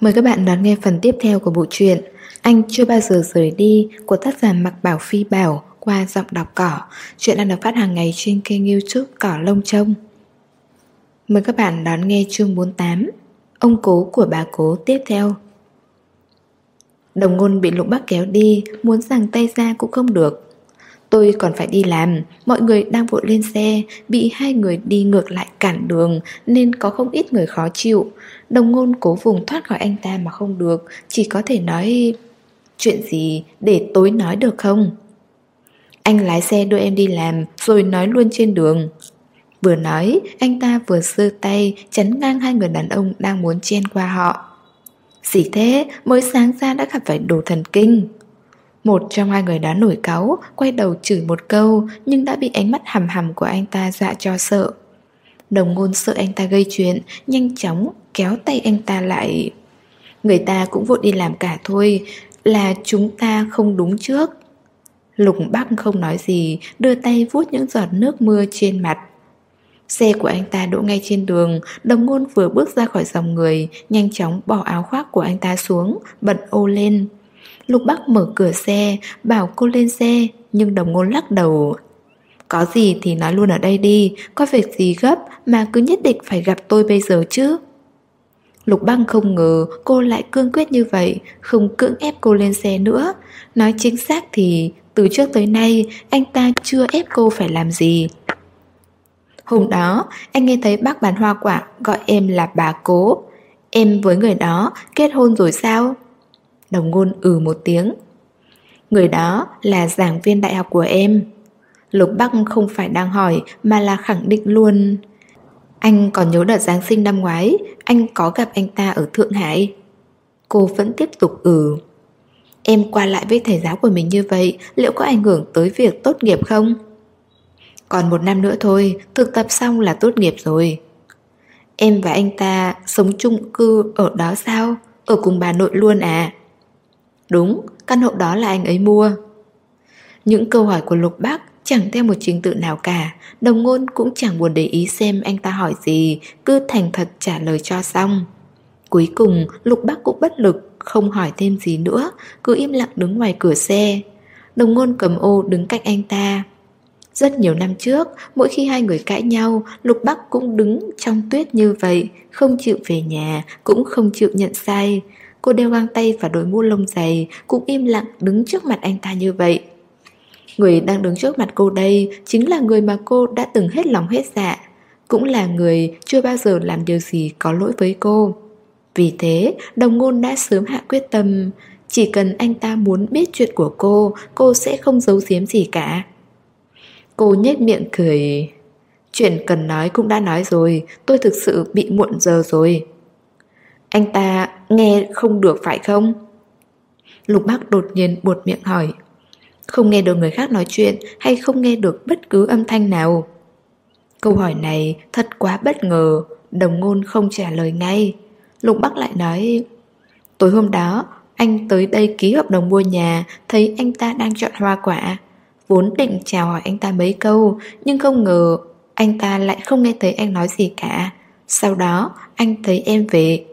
Mời các bạn đón nghe phần tiếp theo của bộ truyện Anh chưa bao giờ rời đi của tác giả Mặc Bảo Phi Bảo qua giọng đọc cỏ. Chuyện đang được phát hàng ngày trên kênh youtube Cỏ Lông Trông. Mời các bạn đón nghe chương 48 Ông cố của bà cố tiếp theo. Đồng ngôn bị lục bắc kéo đi, muốn giằng tay ra cũng không được. Tôi còn phải đi làm, mọi người đang vội lên xe, bị hai người đi ngược lại cản đường nên có không ít người khó chịu. Đồng ngôn cố vùng thoát khỏi anh ta mà không được, chỉ có thể nói... Chuyện gì để tối nói được không? Anh lái xe đưa em đi làm rồi nói luôn trên đường. Vừa nói, anh ta vừa sơ tay chắn ngang hai người đàn ông đang muốn chen qua họ. Gì thế, mới sáng ra đã gặp phải đồ thần kinh. Một trong hai người đã nổi cáu, quay đầu chửi một câu nhưng đã bị ánh mắt hầm hầm của anh ta dọa cho sợ. Đồng ngôn sợ anh ta gây chuyện, nhanh chóng kéo tay anh ta lại. Người ta cũng vội đi làm cả thôi, là chúng ta không đúng trước. Lục Bắc không nói gì, đưa tay vuốt những giọt nước mưa trên mặt. Xe của anh ta đỗ ngay trên đường, đồng ngôn vừa bước ra khỏi dòng người, nhanh chóng bỏ áo khoác của anh ta xuống, bật ô lên. Lục Bắc mở cửa xe, bảo cô lên xe, nhưng đồng ngôn lắc đầu. Có gì thì nói luôn ở đây đi, có việc gì gấp mà cứ nhất định phải gặp tôi bây giờ chứ. Lục băng không ngờ cô lại cương quyết như vậy, không cưỡng ép cô lên xe nữa. Nói chính xác thì từ trước tới nay anh ta chưa ép cô phải làm gì. Hôm đó, anh nghe thấy bác bán hoa quả gọi em là bà cố. Em với người đó kết hôn rồi sao? Đồng ngôn ừ một tiếng Người đó là giảng viên đại học của em Lục Bắc không phải đang hỏi Mà là khẳng định luôn Anh còn nhớ đợt Giáng sinh năm ngoái, Anh có gặp anh ta ở Thượng Hải Cô vẫn tiếp tục ừ Em qua lại với thầy giáo của mình như vậy, Liệu có ảnh hưởng tới việc tốt nghiệp không? Còn một năm nữa thôi, Thực tập xong là tốt nghiệp rồi Em và anh ta sống chung cư ở đó sao? Ở cùng bà nội luôn à? Đúng, căn hộ đó là anh ấy mua. Những câu hỏi của Lục Bác chẳng theo một trình tự nào cả, đồng ngôn cũng chẳng buồn để ý xem anh ta hỏi gì, cứ thành thật trả lời cho xong. Cuối cùng, Lục Bác cũng bất lực, không hỏi thêm gì nữa, cứ im lặng đứng ngoài cửa xe. Đồng ngôn cầm ô đứng cạnh anh ta. Rất nhiều năm trước, mỗi khi hai người cãi nhau, Lục Bắc cũng đứng trong tuyết như vậy, không chịu về nhà, cũng không chịu nhận sai. Cô đeo găng tay và đội mũ lông dày Cũng im lặng đứng trước mặt anh ta như vậy. Người đang đứng trước mặt cô đây Chính là người mà cô đã từng hết lòng hết dạ Cũng là người chưa bao giờ làm điều gì có lỗi với cô. Vì thế, đồng ngôn đã sớm hạ quyết tâm, Chỉ cần anh ta muốn biết chuyện của cô Cô sẽ không giấu giếm gì cả. Cô nhếch miệng cười. Chuyện cần nói cũng đã nói rồi, Tôi thực sự bị muộn giờ rồi anh ta nghe không được phải không? Lục Bắc đột nhiên buột miệng hỏi Không nghe được người khác nói chuyện hay không nghe được bất cứ âm thanh nào? Câu hỏi này thật quá bất ngờ, Đồng ngôn không trả lời ngay Lục Bắc lại nói, Tối hôm đó, anh tới đây ký hợp đồng mua nhà, Thấy anh ta đang chọn hoa quả Vốn định chào hỏi anh ta mấy câu, Nhưng không ngờ Anh ta lại không nghe thấy anh nói gì cả Sau đó, anh thấy em về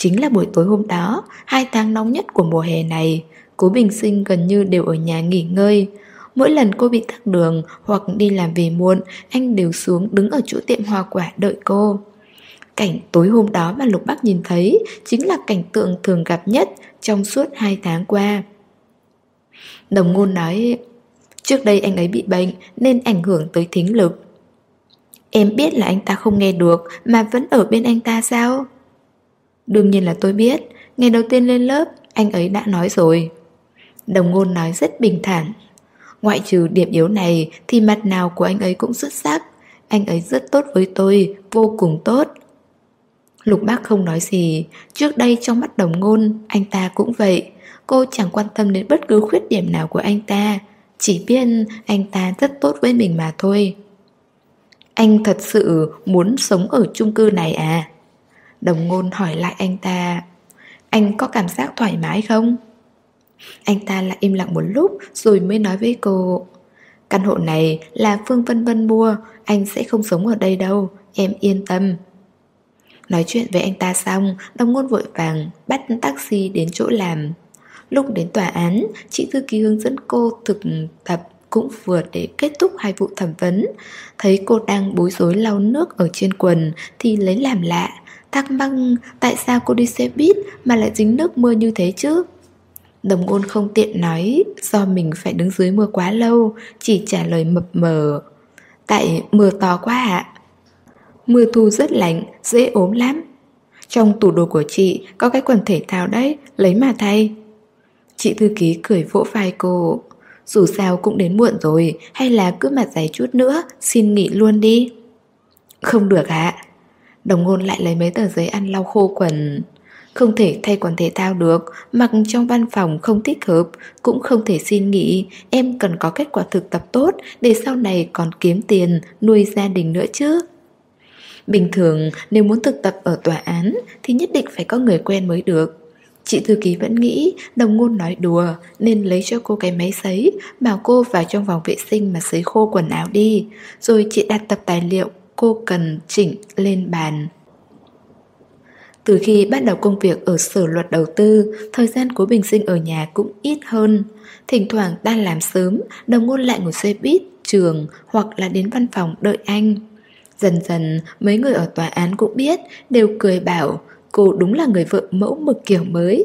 Chính là buổi tối hôm đó, hai tháng nóng nhất của mùa hè này, Cố Bình Sinh gần như đều ở nhà nghỉ ngơi. Mỗi lần cô bị tắc đường hoặc đi làm về muộn, anh đều xuống đứng ở chỗ tiệm hoa quả đợi cô. Cảnh tối hôm đó mà Lục Bắc nhìn thấy chính là cảnh tượng thường gặp nhất trong suốt hai tháng qua. Đồng ngôn nói, trước đây anh ấy bị bệnh nên ảnh hưởng tới thính lực. Em biết là anh ta không nghe được mà vẫn ở bên anh ta sao? Đương nhiên là tôi biết, Ngày đầu tiên lên lớp, Anh ấy đã nói rồi. Đồng ngôn nói rất bình thản. Ngoại trừ điểm yếu này, Thì mặt nào của anh ấy cũng xuất sắc. Anh ấy rất tốt với tôi, Vô cùng tốt. Lục bác không nói gì. Trước đây trong mắt đồng ngôn, Anh ta cũng vậy. Cô chẳng quan tâm đến bất cứ khuyết điểm nào của anh ta. Chỉ biết anh ta rất tốt với mình mà thôi. Anh thật sự muốn sống ở chung cư này à? Đồng ngôn hỏi lại anh ta Anh có cảm giác thoải mái không? Anh ta lại im lặng một lúc rồi mới nói với cô Căn hộ này là Phương Vân Vân mua Anh sẽ không sống ở đây đâu Em yên tâm Nói chuyện với anh ta xong, đồng ngôn vội vàng bắt taxi đến chỗ làm. Lúc đến tòa án, chị thư ký hướng dẫn cô thực tập cũng vừa để kết thúc hai vụ thẩm vấn. Thấy cô đang bối rối lau nước ở trên quần thì lấy làm lạ. Thắc mắc tại sao cô đi xe buýt mà lại dính nước mưa như thế chứ? Đồng ngôn không tiện nói do mình phải đứng dưới mưa quá lâu, chỉ trả lời mập mờ. Tại mưa to quá ạ. Mưa thu rất lạnh, dễ ốm lắm. Trong tủ đồ của chị có cái quần thể thao đấy, lấy mà thay. Chị thư ký cười vỗ vai cô. Dù sao cũng đến muộn rồi, hay là cứ mặt dày chút nữa, xin nghỉ luôn đi. Không được ạ. Đồng ngôn lại lấy mấy tờ giấy ăn lau khô quần. Không thể thay quần thể thao được, mặc trong văn phòng không thích hợp, cũng không thể xin nghỉ, em cần có kết quả thực tập tốt để sau này còn kiếm tiền, nuôi gia đình nữa chứ. Bình thường nếu muốn thực tập ở tòa án thì nhất định phải có người quen mới được. Chị thư ký vẫn nghĩ đồng ngôn nói đùa nên lấy cho cô cái máy sấy bảo cô vào trong vòng vệ sinh mà sấy khô quần áo đi. Rồi chị đặt tập tài liệu cô cần chỉnh lên bàn. Từ khi bắt đầu công việc ở sở luật đầu tư, thời gian của bình sinh ở nhà cũng ít hơn. Thỉnh thoảng đang làm sớm, đồng ngôn lại ngồi xe buýt, trường hoặc là đến văn phòng đợi anh. Dần dần, mấy người ở tòa án cũng biết, đều cười bảo cô đúng là người vợ mẫu mực kiểu mới.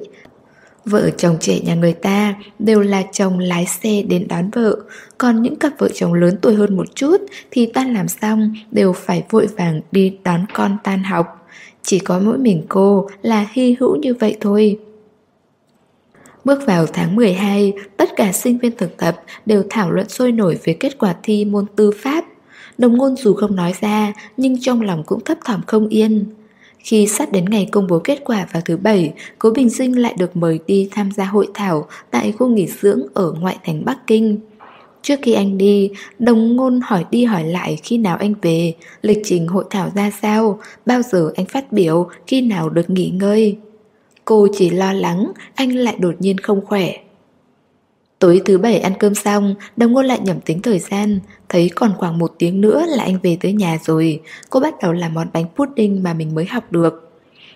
Vợ chồng trẻ nhà người ta đều là chồng lái xe đến đón vợ, còn những cặp vợ chồng lớn tuổi hơn một chút thì tan làm xong đều phải vội vàng đi đón con tan học. Chỉ có mỗi mình cô là hy hữu như vậy thôi. Bước vào tháng 12, tất cả sinh viên thực tập đều thảo luận sôi nổi về kết quả thi môn tư pháp. Đồng ngôn dù không nói ra, nhưng trong lòng cũng thấp thỏm không yên. Khi sắp đến ngày công bố kết quả vào thứ bảy, Cố Bình Sinh lại được mời đi tham gia hội thảo tại khu nghỉ dưỡng ở ngoại thành Bắc Kinh. Trước khi anh đi, đồng ngôn hỏi đi hỏi lại khi nào anh về, lịch trình hội thảo ra sao, bao giờ anh phát biểu, khi nào được nghỉ ngơi. Cô chỉ lo lắng anh lại đột nhiên không khỏe. Tối thứ bảy ăn cơm xong, đồng ngôn lại nhẩm tính thời gian, thấy còn khoảng một tiếng nữa là anh về tới nhà rồi. Cô bắt đầu làm món bánh pudding mà mình mới học được.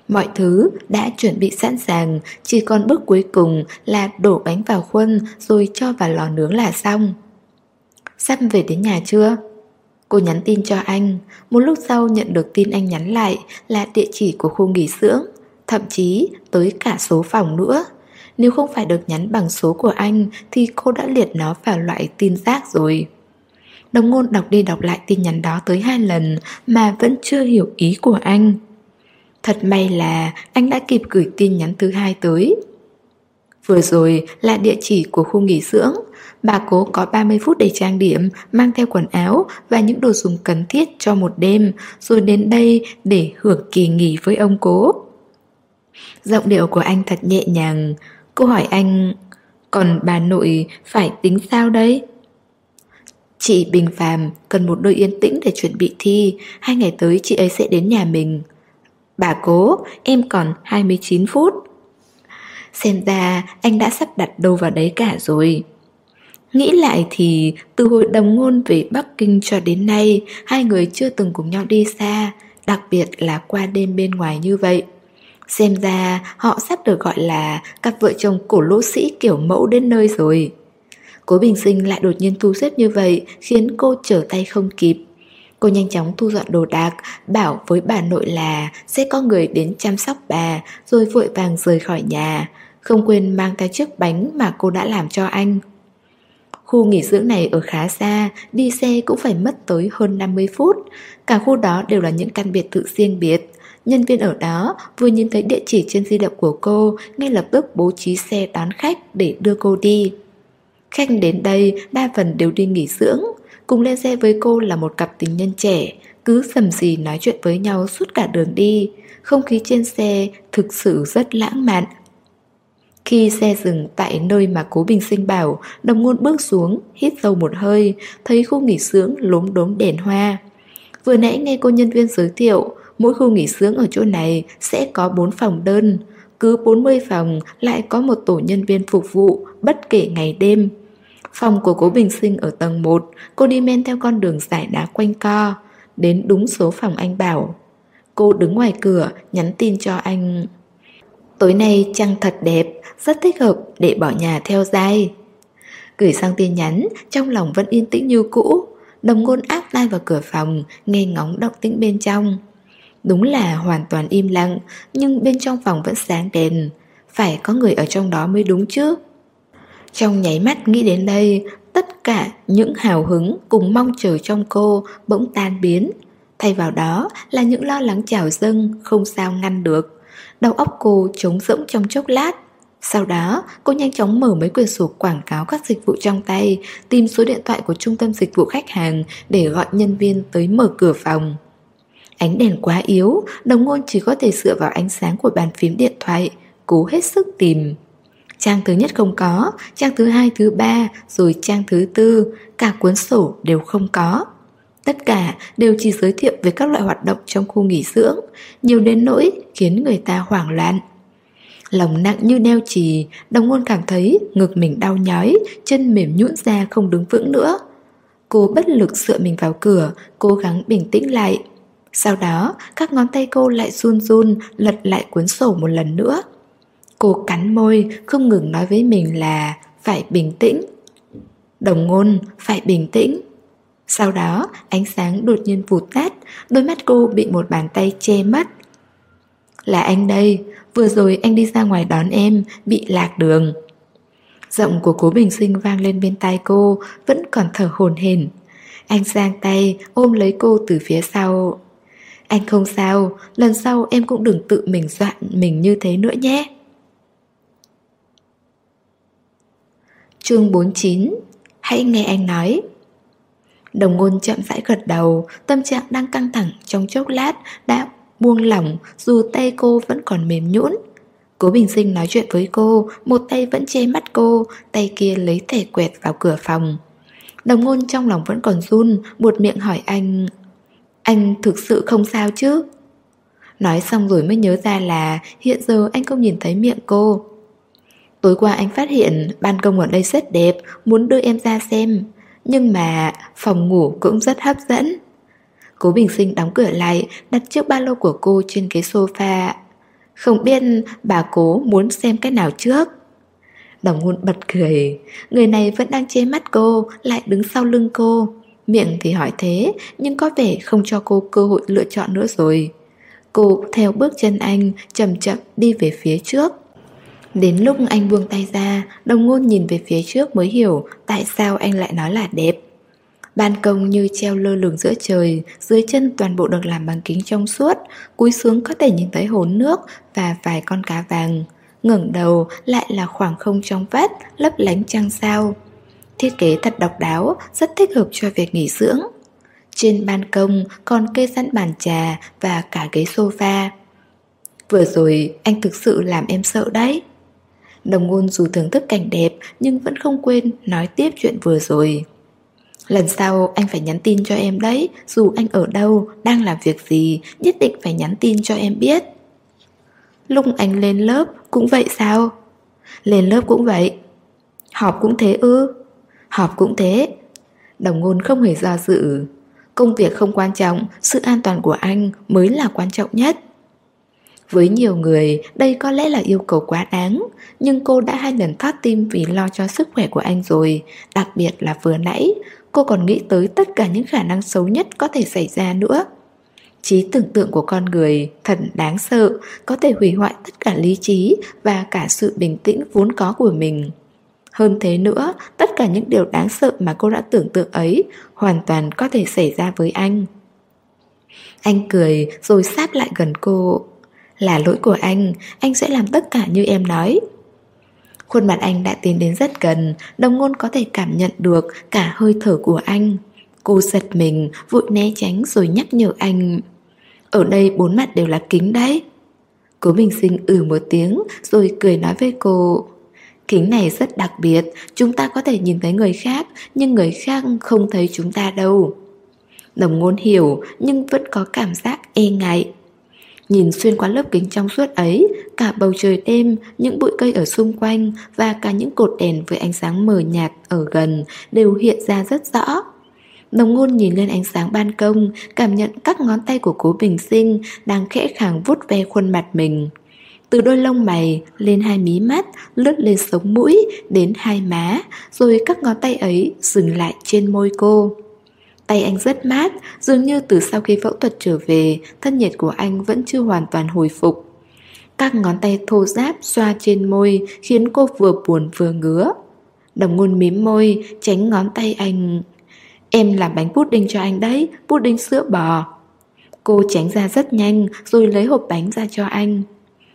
Mọi thứ đã chuẩn bị sẵn sàng, chỉ còn bước cuối cùng là đổ bánh vào khuôn rồi cho vào lò nướng là xong. Sắp về đến nhà chưa? Cô nhắn tin cho anh, một lúc sau nhận được tin anh nhắn lại là địa chỉ của khu nghỉ dưỡng, thậm chí tới cả số phòng nữa. Nếu không phải được nhắn bằng số của anh thì cô đã liệt nó vào loại tin rác rồi. Đồng ngôn đọc đi đọc lại tin nhắn đó tới hai lần mà vẫn chưa hiểu ý của anh. Thật may là anh đã kịp gửi tin nhắn thứ hai tới. Vừa rồi là địa chỉ của khu nghỉ dưỡng. Bà cố có 30 phút để trang điểm, mang theo quần áo và những đồ dùng cần thiết cho một đêm, rồi đến đây để hưởng kỳ nghỉ với ông cố. Giọng điệu của anh thật nhẹ nhàng, Cô hỏi anh Còn bà nội phải tính sao đây? Chị Bình Phàm cần một đôi yên tĩnh để chuẩn bị thi Hai ngày tới chị ấy sẽ đến nhà mình. Bà cố, em còn 29 phút. Xem ra anh đã sắp đặt đâu vào đấy cả rồi. Nghĩ lại thì từ hồi đồng ngôn về Bắc Kinh cho đến nay Hai người chưa từng cùng nhau đi xa Đặc biệt là qua đêm bên ngoài như vậy. Xem ra họ sắp được gọi là cặp vợ chồng cổ lỗ sĩ kiểu mẫu đến nơi rồi. Cố Bình Sinh lại đột nhiên thu xếp như vậy khiến cô trở tay không kịp. Cô nhanh chóng thu dọn đồ đạc, bảo với bà nội là sẽ có người đến chăm sóc bà, rồi vội vàng rời khỏi nhà, không quên mang theo chiếc bánh mà cô đã làm cho anh. Khu nghỉ dưỡng này ở khá xa, đi xe cũng phải mất tới hơn 50 phút. Cả khu đó đều là những căn biệt thự riêng biệt. Nhân viên ở đó vừa nhìn thấy địa chỉ trên di động của cô ngay lập tức bố trí xe đón khách để đưa cô đi. Khách đến đây đa phần đều đi nghỉ dưỡng, cùng lên xe với cô là một cặp tình nhân trẻ, cứ sầm gì nói chuyện với nhau suốt cả đường đi. Không khí trên xe thực sự rất lãng mạn. Khi xe dừng tại nơi mà cố bình sinh bảo, đồng ngôn bước xuống, hít sâu một hơi, thấy khu nghỉ dưỡng lốm đốm đèn hoa. Vừa nãy nghe cô nhân viên giới thiệu, Mỗi khu nghỉ dưỡng ở chỗ này sẽ có 4 phòng đơn Cứ 40 phòng lại có một tổ nhân viên phục vụ bất kể ngày đêm Phòng của cố Bình Sinh ở tầng 1 Cô đi men theo con đường giải đá quanh co, Đến đúng số phòng anh bảo. Cô đứng ngoài cửa, nhắn tin cho anh, Tối nay trăng thật đẹp, Rất thích hợp để bỏ nhà theo dai. Gửi sang tin nhắn, Trong lòng vẫn yên tĩnh như cũ. Đồng ngôn áp tai vào cửa phòng, Nghe ngóng động tĩnh bên trong. Đúng là hoàn toàn im lặng, Nhưng bên trong phòng vẫn sáng đèn. Phải có người ở trong đó mới đúng chứ. Trong nháy mắt nghĩ đến đây, Tất cả những hào hứng cùng mong chờ trong cô bỗng tan biến. Thay vào đó là những lo lắng trào dâng không sao ngăn được. Đầu óc cô trống rỗng trong chốc lát. Sau đó, cô nhanh chóng mở mấy quyển sổ quảng cáo các dịch vụ trong tay, Tìm số điện thoại của trung tâm dịch vụ khách hàng Để gọi nhân viên tới mở cửa phòng. Ánh đèn quá yếu, Đồng ngôn chỉ có thể dựa vào ánh sáng của bàn phím điện thoại, Cố hết sức tìm. Trang thứ nhất không có Trang thứ hai, thứ ba Rồi trang thứ tư Cả cuốn sổ đều không có Tất cả đều chỉ giới thiệu về các loại hoạt động trong khu nghỉ dưỡng, nhiều đến nỗi khiến người ta hoảng loạn. Lòng nặng như neo trì, đồng ngôn cảm thấy ngực mình đau nhói, chân mềm nhũn ra không đứng vững nữa. Cô bất lực dựa mình vào cửa, cố gắng bình tĩnh lại. Sau đó, các ngón tay cô lại run run lật lại cuốn sổ một lần nữa. Cô cắn môi, không ngừng nói với mình là phải bình tĩnh. Đồng ngôn, phải bình tĩnh. Sau đó, ánh sáng đột nhiên vụt tắt, đôi mắt cô bị một bàn tay che mất. Là anh đây, vừa rồi anh đi ra ngoài đón em, bị lạc đường. Giọng của cố bình sinh vang lên bên tai cô, vẫn còn thở hồn hển. Anh giang tay, ôm lấy cô từ phía sau. Anh không sao, lần sau em cũng đừng tự mình dọa mình như thế nữa nhé. Chương 49 Hãy nghe anh nói Đồng ngôn chậm rãi gật đầu, tâm trạng đang căng thẳng trong chốc lát đã buông lỏng dù tay cô vẫn còn mềm nhũn. Cố Bình Sinh nói chuyện với cô, một tay vẫn che mắt cô, tay kia lấy thẻ quẹt vào cửa phòng. Đồng ngôn trong lòng vẫn còn run, buột miệng hỏi anh Anh thực sự không sao chứ? Nói xong rồi mới nhớ ra là hiện giờ anh không nhìn thấy miệng cô. Tối qua anh phát hiện ban công ở đây rất đẹp, muốn đưa em ra xem. Nhưng mà phòng ngủ cũng rất hấp dẫn. Cố Bình Sinh đóng cửa lại Đặt chiếc ba lô của cô trên cái sofa. Không biết bà cố muốn xem cái nào trước? Đồng ngôn bật cười. Người này vẫn đang che mắt cô Lại đứng sau lưng cô. Miệng thì hỏi thế Nhưng có vẻ không cho cô cơ hội lựa chọn nữa rồi. Cô theo bước chân anh Chậm chậm đi về phía trước. Đến lúc anh buông tay ra, đồng ngôn nhìn về phía trước mới hiểu tại sao anh lại nói là đẹp. Ban công như treo lơ lửng giữa trời, dưới chân toàn bộ được làm bằng kính trong suốt, cúi xuống có thể nhìn thấy hồ nước và vài con cá vàng. ngẩng đầu lại là khoảng không trong vắt, lấp lánh trăng sao. Thiết kế thật độc đáo, rất thích hợp cho việc nghỉ dưỡng. Trên ban công còn kê sẵn bàn trà và cả ghế sofa. Vừa rồi anh thực sự làm em sợ đấy. Đồng ngôn dù thưởng thức cảnh đẹp nhưng vẫn không quên nói tiếp chuyện vừa rồi. Lần sau anh phải nhắn tin cho em đấy, dù anh ở đâu, đang làm việc gì, nhất định phải nhắn tin cho em biết. Lúc anh lên lớp cũng vậy sao? Lên lớp cũng vậy. Họp cũng thế ư? Họp cũng thế. Đồng ngôn không hề do dự. Công việc không quan trọng, sự an toàn của anh mới là quan trọng nhất. Với nhiều người, đây có lẽ là yêu cầu quá đáng, nhưng cô đã hai lần thoát tim vì lo cho sức khỏe của anh rồi, đặc biệt là vừa nãy, cô còn nghĩ tới tất cả những khả năng xấu nhất có thể xảy ra nữa. Trí tưởng tượng của con người thật đáng sợ, có thể hủy hoại tất cả lý trí và cả sự bình tĩnh vốn có của mình. Hơn thế nữa, tất cả những điều đáng sợ mà cô đã tưởng tượng ấy hoàn toàn có thể xảy ra với anh. Anh cười rồi sát lại gần cô. Là lỗi của anh, anh sẽ làm tất cả như em nói. Khuôn mặt anh đã tiến đến rất gần, đồng ngôn có thể cảm nhận được cả hơi thở của anh. Cô giật mình, vội né tránh rồi nhắc nhở anh. Ở đây bốn mặt đều là kính đấy. Cố Bình Sinh ừ một tiếng rồi cười nói với cô. Kính này rất đặc biệt, chúng ta có thể nhìn thấy người khác, nhưng người khác không thấy chúng ta đâu. Đồng ngôn hiểu nhưng vẫn có cảm giác e ngại. Nhìn xuyên qua lớp kính trong suốt ấy, cả bầu trời đêm, những bụi cây ở xung quanh và cả những cột đèn với ánh sáng mờ nhạt ở gần đều hiện ra rất rõ. Đồng ngôn nhìn lên ánh sáng ban công, cảm nhận các ngón tay của cố bình sinh đang khẽ khàng vuốt ve khuôn mặt mình. Từ đôi lông mày lên hai mí mắt, lướt lên sống mũi, đến hai má, rồi các ngón tay ấy dừng lại trên môi cô. Tay anh rất mát, dường như từ sau khi phẫu thuật trở về, thân nhiệt của anh vẫn chưa hoàn toàn hồi phục. Các ngón tay thô ráp xoa trên môi khiến cô vừa buồn vừa ngứa. Đồng ngôn mím môi, tránh ngón tay anh. Em làm bánh pudding cho anh đấy, pudding sữa bò. Cô tránh ra rất nhanh rồi lấy hộp bánh ra cho anh.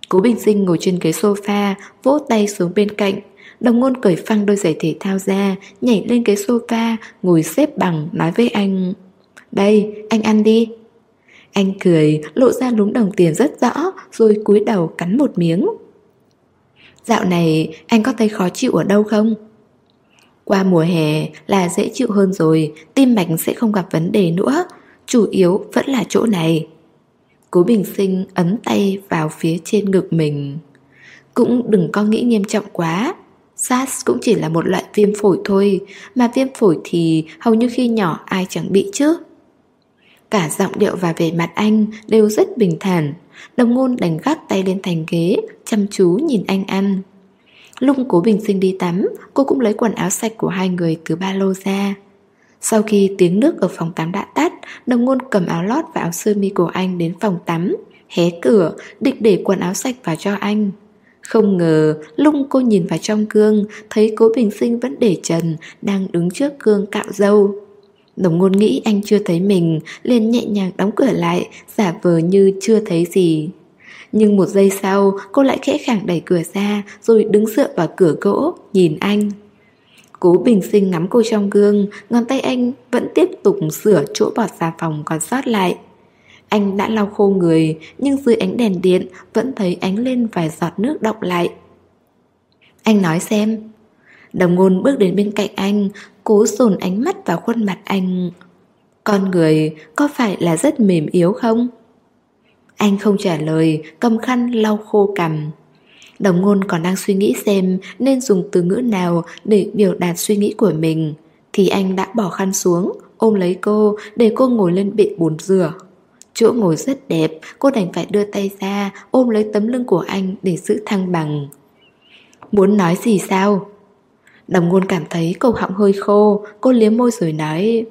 Cố Bình Sinh ngồi trên ghế sofa, vỗ tay xuống bên cạnh. Đồng ngôn cởi phăng đôi giày thể thao ra, nhảy lên cái sofa, ngồi xếp bằng, nói với anh. Đây, anh ăn đi. Anh cười, lộ ra lúng đồng tiền rất rõ, rồi cúi đầu cắn một miếng. Dạo này, anh có thấy khó chịu ở đâu không? Qua mùa hè là dễ chịu hơn rồi, tim mạch sẽ không gặp vấn đề nữa. Chủ yếu vẫn là chỗ này. Cố bình sinh ấn tay vào phía trên ngực mình. Cũng đừng có nghĩ nghiêm trọng quá. SARS cũng chỉ là một loại viêm phổi thôi, mà viêm phổi thì hầu như khi nhỏ ai chẳng bị chứ. Cả giọng điệu và vẻ mặt anh đều rất bình thản. Đồng ngôn đánh gác tay lên thành ghế, chăm chú nhìn anh ăn. Lúc cố bình sinh đi tắm, cô cũng lấy quần áo sạch của hai người từ ba lô ra. Sau khi tiếng nước ở phòng tắm đã tắt, đồng ngôn cầm áo lót và áo sơ mi của anh đến phòng tắm, hé cửa, định để quần áo sạch vào cho anh. Không ngờ, lung cô nhìn vào trong gương, thấy cố bình sinh vẫn để trần, đang đứng trước gương cạo dâu. Đồng ngôn nghĩ anh chưa thấy mình, liền nhẹ nhàng đóng cửa lại, giả vờ như chưa thấy gì. Nhưng một giây sau, cô lại khẽ khàng đẩy cửa ra, rồi đứng dựa vào cửa gỗ, nhìn anh. Cố bình sinh ngắm cô trong gương, ngón tay anh vẫn tiếp tục sửa chỗ bọt xà phòng còn sót lại. Anh đã lau khô người, nhưng dưới ánh đèn điện vẫn thấy ánh lên vài giọt nước đọng lại. Anh nói xem. Đồng ngôn bước đến bên cạnh anh, cố dồn ánh mắt vào khuôn mặt anh. Con người có phải là rất mềm yếu không? Anh không trả lời, cầm khăn lau khô cằm. Đồng ngôn còn đang suy nghĩ xem nên dùng từ ngữ nào để biểu đạt suy nghĩ của mình Thì anh đã bỏ khăn xuống, ôm lấy cô để cô ngồi lên bệ bồn rửa Chỗ ngồi rất đẹp, cô đành phải đưa tay ra ôm lấy tấm lưng của anh để giữ thăng bằng Muốn nói gì sao? Đồng ngôn cảm thấy cổ họng hơi khô, cô liếm môi rồi nói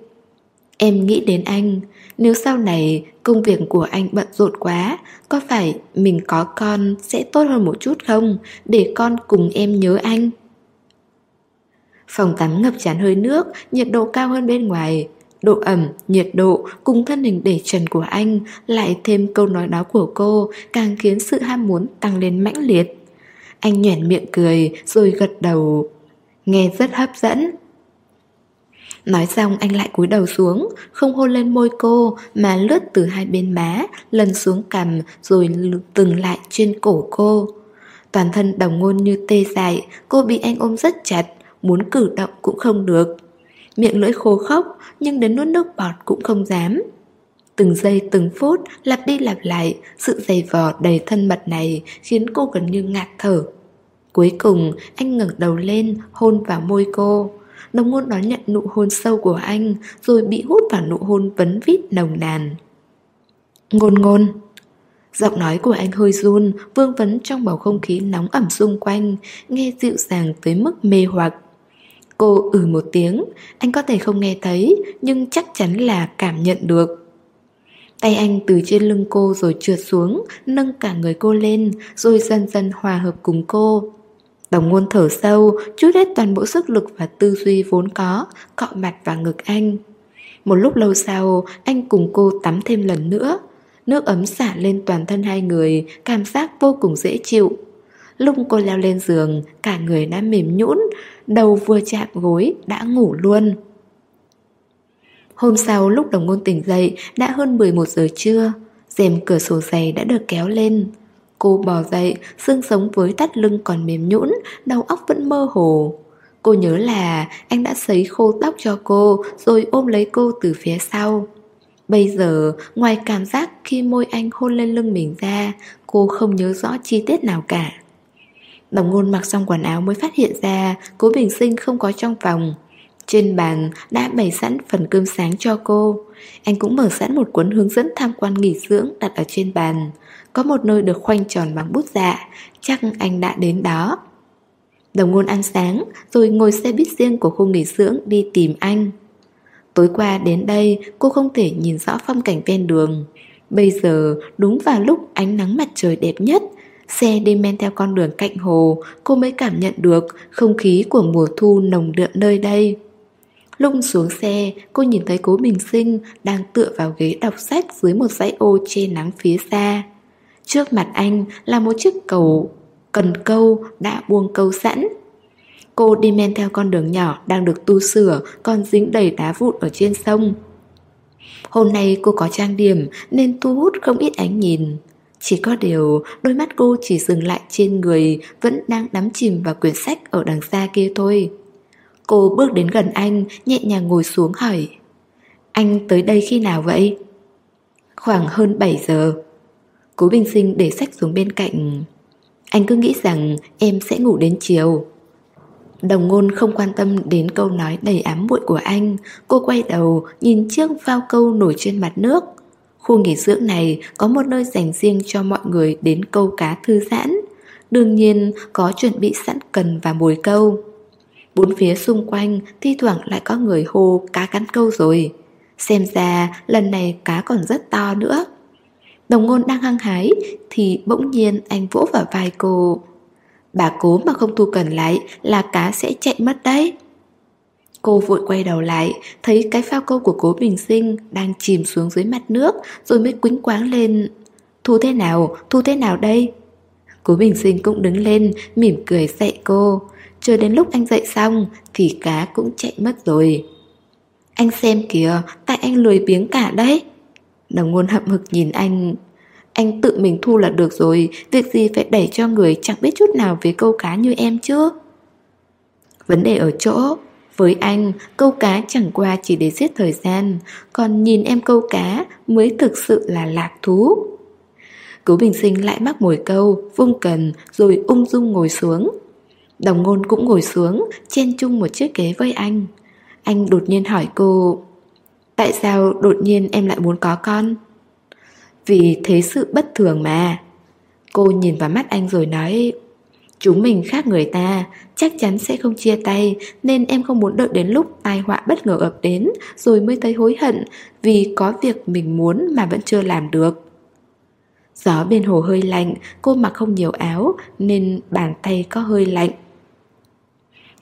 Em nghĩ đến anh, nếu sau này công việc của anh bận rộn quá, có phải mình có con sẽ tốt hơn một chút không? Để con cùng em nhớ anh. Phòng tắm ngập tràn hơi nước, nhiệt độ cao hơn bên ngoài. Độ ẩm, nhiệt độ cùng thân hình để trần của anh lại thêm câu nói đó của cô càng khiến sự ham muốn tăng lên mãnh liệt. Anh nhoẻn miệng cười rồi gật đầu. Nghe rất hấp dẫn. Nói xong anh lại cúi đầu xuống Không hôn lên môi cô Mà lướt từ hai bên má Lần xuống cằm Rồi từng lại trên cổ cô Toàn thân đồng ngôn như tê dại Cô bị anh ôm rất chặt Muốn cử động cũng không được Miệng lưỡi khô khóc Nhưng đến nuốt nước bọt cũng không dám. Từng giây, từng phút, lặp đi lặp lại, Sự dày vò đầy thân mật này Khiến cô gần như ngạt thở. Cuối cùng, anh ngẩng đầu lên, Hôn vào môi cô. Đồng ngôn đón nhận nụ hôn sâu của anh, Rồi bị hút vào nụ hôn vấn vít nồng nàn. Ngôn ngôn. Giọng nói của anh hơi run, Vương vấn trong bầu không khí nóng ẩm xung quanh, Nghe dịu dàng tới mức mê hoặc. Cô ừ một tiếng Anh có thể không nghe thấy Nhưng chắc chắn là cảm nhận được Tay anh từ trên lưng cô rồi trượt xuống Nâng cả người cô lên Rồi dần dần hòa hợp cùng cô Đồng ngôn thở sâu, chút hết toàn bộ sức lực và tư duy vốn có, cọ mặt vào ngực anh. Một lúc lâu sau, anh cùng cô tắm thêm lần nữa. Nước ấm xả lên toàn thân hai người, cảm giác vô cùng dễ chịu. Lúc cô leo lên giường, cả người đã mềm nhũn, đầu vừa chạm gối đã ngủ luôn. Hôm sau lúc đồng ngôn tỉnh dậy đã hơn 11 giờ trưa, rèm cửa sổ dày đã được kéo lên. Cô bò dậy, xương sống với tắt lưng còn mềm nhũn, đầu óc vẫn mơ hồ. Cô nhớ là anh đã sấy khô tóc cho cô rồi ôm lấy cô từ phía sau. Bây giờ, ngoài cảm giác khi môi anh hôn lên lưng mình ra, cô không nhớ rõ chi tiết nào cả. Đồng ngôn mặc xong quần áo mới phát hiện ra cố bình sinh không có trong phòng. Trên bàn đã bày sẵn phần cơm sáng cho cô. Anh cũng mở sẵn một cuốn hướng dẫn tham quan nghỉ dưỡng đặt ở trên bàn. Có một nơi được khoanh tròn bằng bút dạ. Chắc anh đã đến đó. Đồng ngôn ăn sáng, Rồi ngồi xe buýt riêng của khu nghỉ dưỡng đi tìm anh. Tối qua đến đây, cô không thể nhìn rõ phong cảnh ven đường. Bây giờ đúng vào lúc ánh nắng mặt trời đẹp nhất. Xe đi men theo con đường cạnh hồ Cô mới cảm nhận được không khí của mùa thu nồng đượm nơi đây Lúc xuống xe, cô nhìn thấy cố Bình Sinh đang tựa vào ghế đọc sách dưới một dãy ô che nắng phía xa. Trước mặt anh là một chiếc cầu cần câu đã buông câu sẵn. Cô đi men theo con đường nhỏ đang được tu sửa còn dính đầy đá vụn ở trên sông. Hôm nay cô có trang điểm nên thu hút không ít ánh nhìn. Chỉ có điều đôi mắt cô chỉ dừng lại trên người vẫn đang đắm chìm vào quyển sách ở đằng xa kia thôi. Cô bước đến gần anh, nhẹ nhàng ngồi xuống hỏi Anh tới đây khi nào vậy? Khoảng hơn 7 giờ. Cố Bình Sinh để sách xuống bên cạnh. Anh cứ nghĩ rằng em sẽ ngủ đến chiều. Đồng ngôn không quan tâm đến câu nói đầy ám muội của anh. Cô quay đầu nhìn chiếc phao câu nổi trên mặt nước. Khu nghỉ dưỡng này có một nơi dành riêng cho mọi người đến câu cá thư giãn. Đương nhiên, có chuẩn bị sẵn cần và mồi câu. Bốn phía xung quanh, thi thoảng lại có người hô cá cắn câu rồi Xem ra, lần này cá còn rất to nữa. Đồng ngôn đang hăng hái, Thì bỗng nhiên anh vỗ vào vai cô. Bà cố mà không thu cần lại Là cá sẽ chạy mất đấy Cô vội quay đầu lại Thấy cái phao câu của cố bình sinh Đang chìm xuống dưới mặt nước Rồi mới quính quáng lên. Thu thế nào, thu thế nào đây? Cố bình sinh cũng đứng lên Mỉm cười dạy cô. Chờ đến lúc anh dậy xong Thì cá cũng chạy mất rồi. Anh xem kìa Tại anh lười biếng cả đấy. Đồng ngôn hậm hực nhìn anh. Anh tự mình thu là được rồi Việc gì phải đẩy cho người chẳng biết chút nào Về câu cá như em chứ? Vấn đề ở chỗ với anh, câu cá chẳng qua chỉ để giết thời gian, Còn nhìn em câu cá Mới thực sự là lạc thú. Cứu bình sinh lại mắc mồi câu, Vung cần, rồi ung dung ngồi xuống. Đồng ngôn cũng ngồi xuống, Chen chung một chiếc ghế với anh. Anh đột nhiên hỏi cô, Tại sao đột nhiên em lại muốn có con? Vì thế sự bất thường mà. Cô nhìn vào mắt anh rồi nói Chúng mình khác người ta, Chắc chắn sẽ không chia tay, Nên em không muốn đợi đến lúc tai họa bất ngờ ập đến, Rồi mới thấy hối hận Vì có việc mình muốn mà vẫn chưa làm được. Gió bên hồ hơi lạnh, Cô mặc không nhiều áo, Nên bàn tay có hơi lạnh.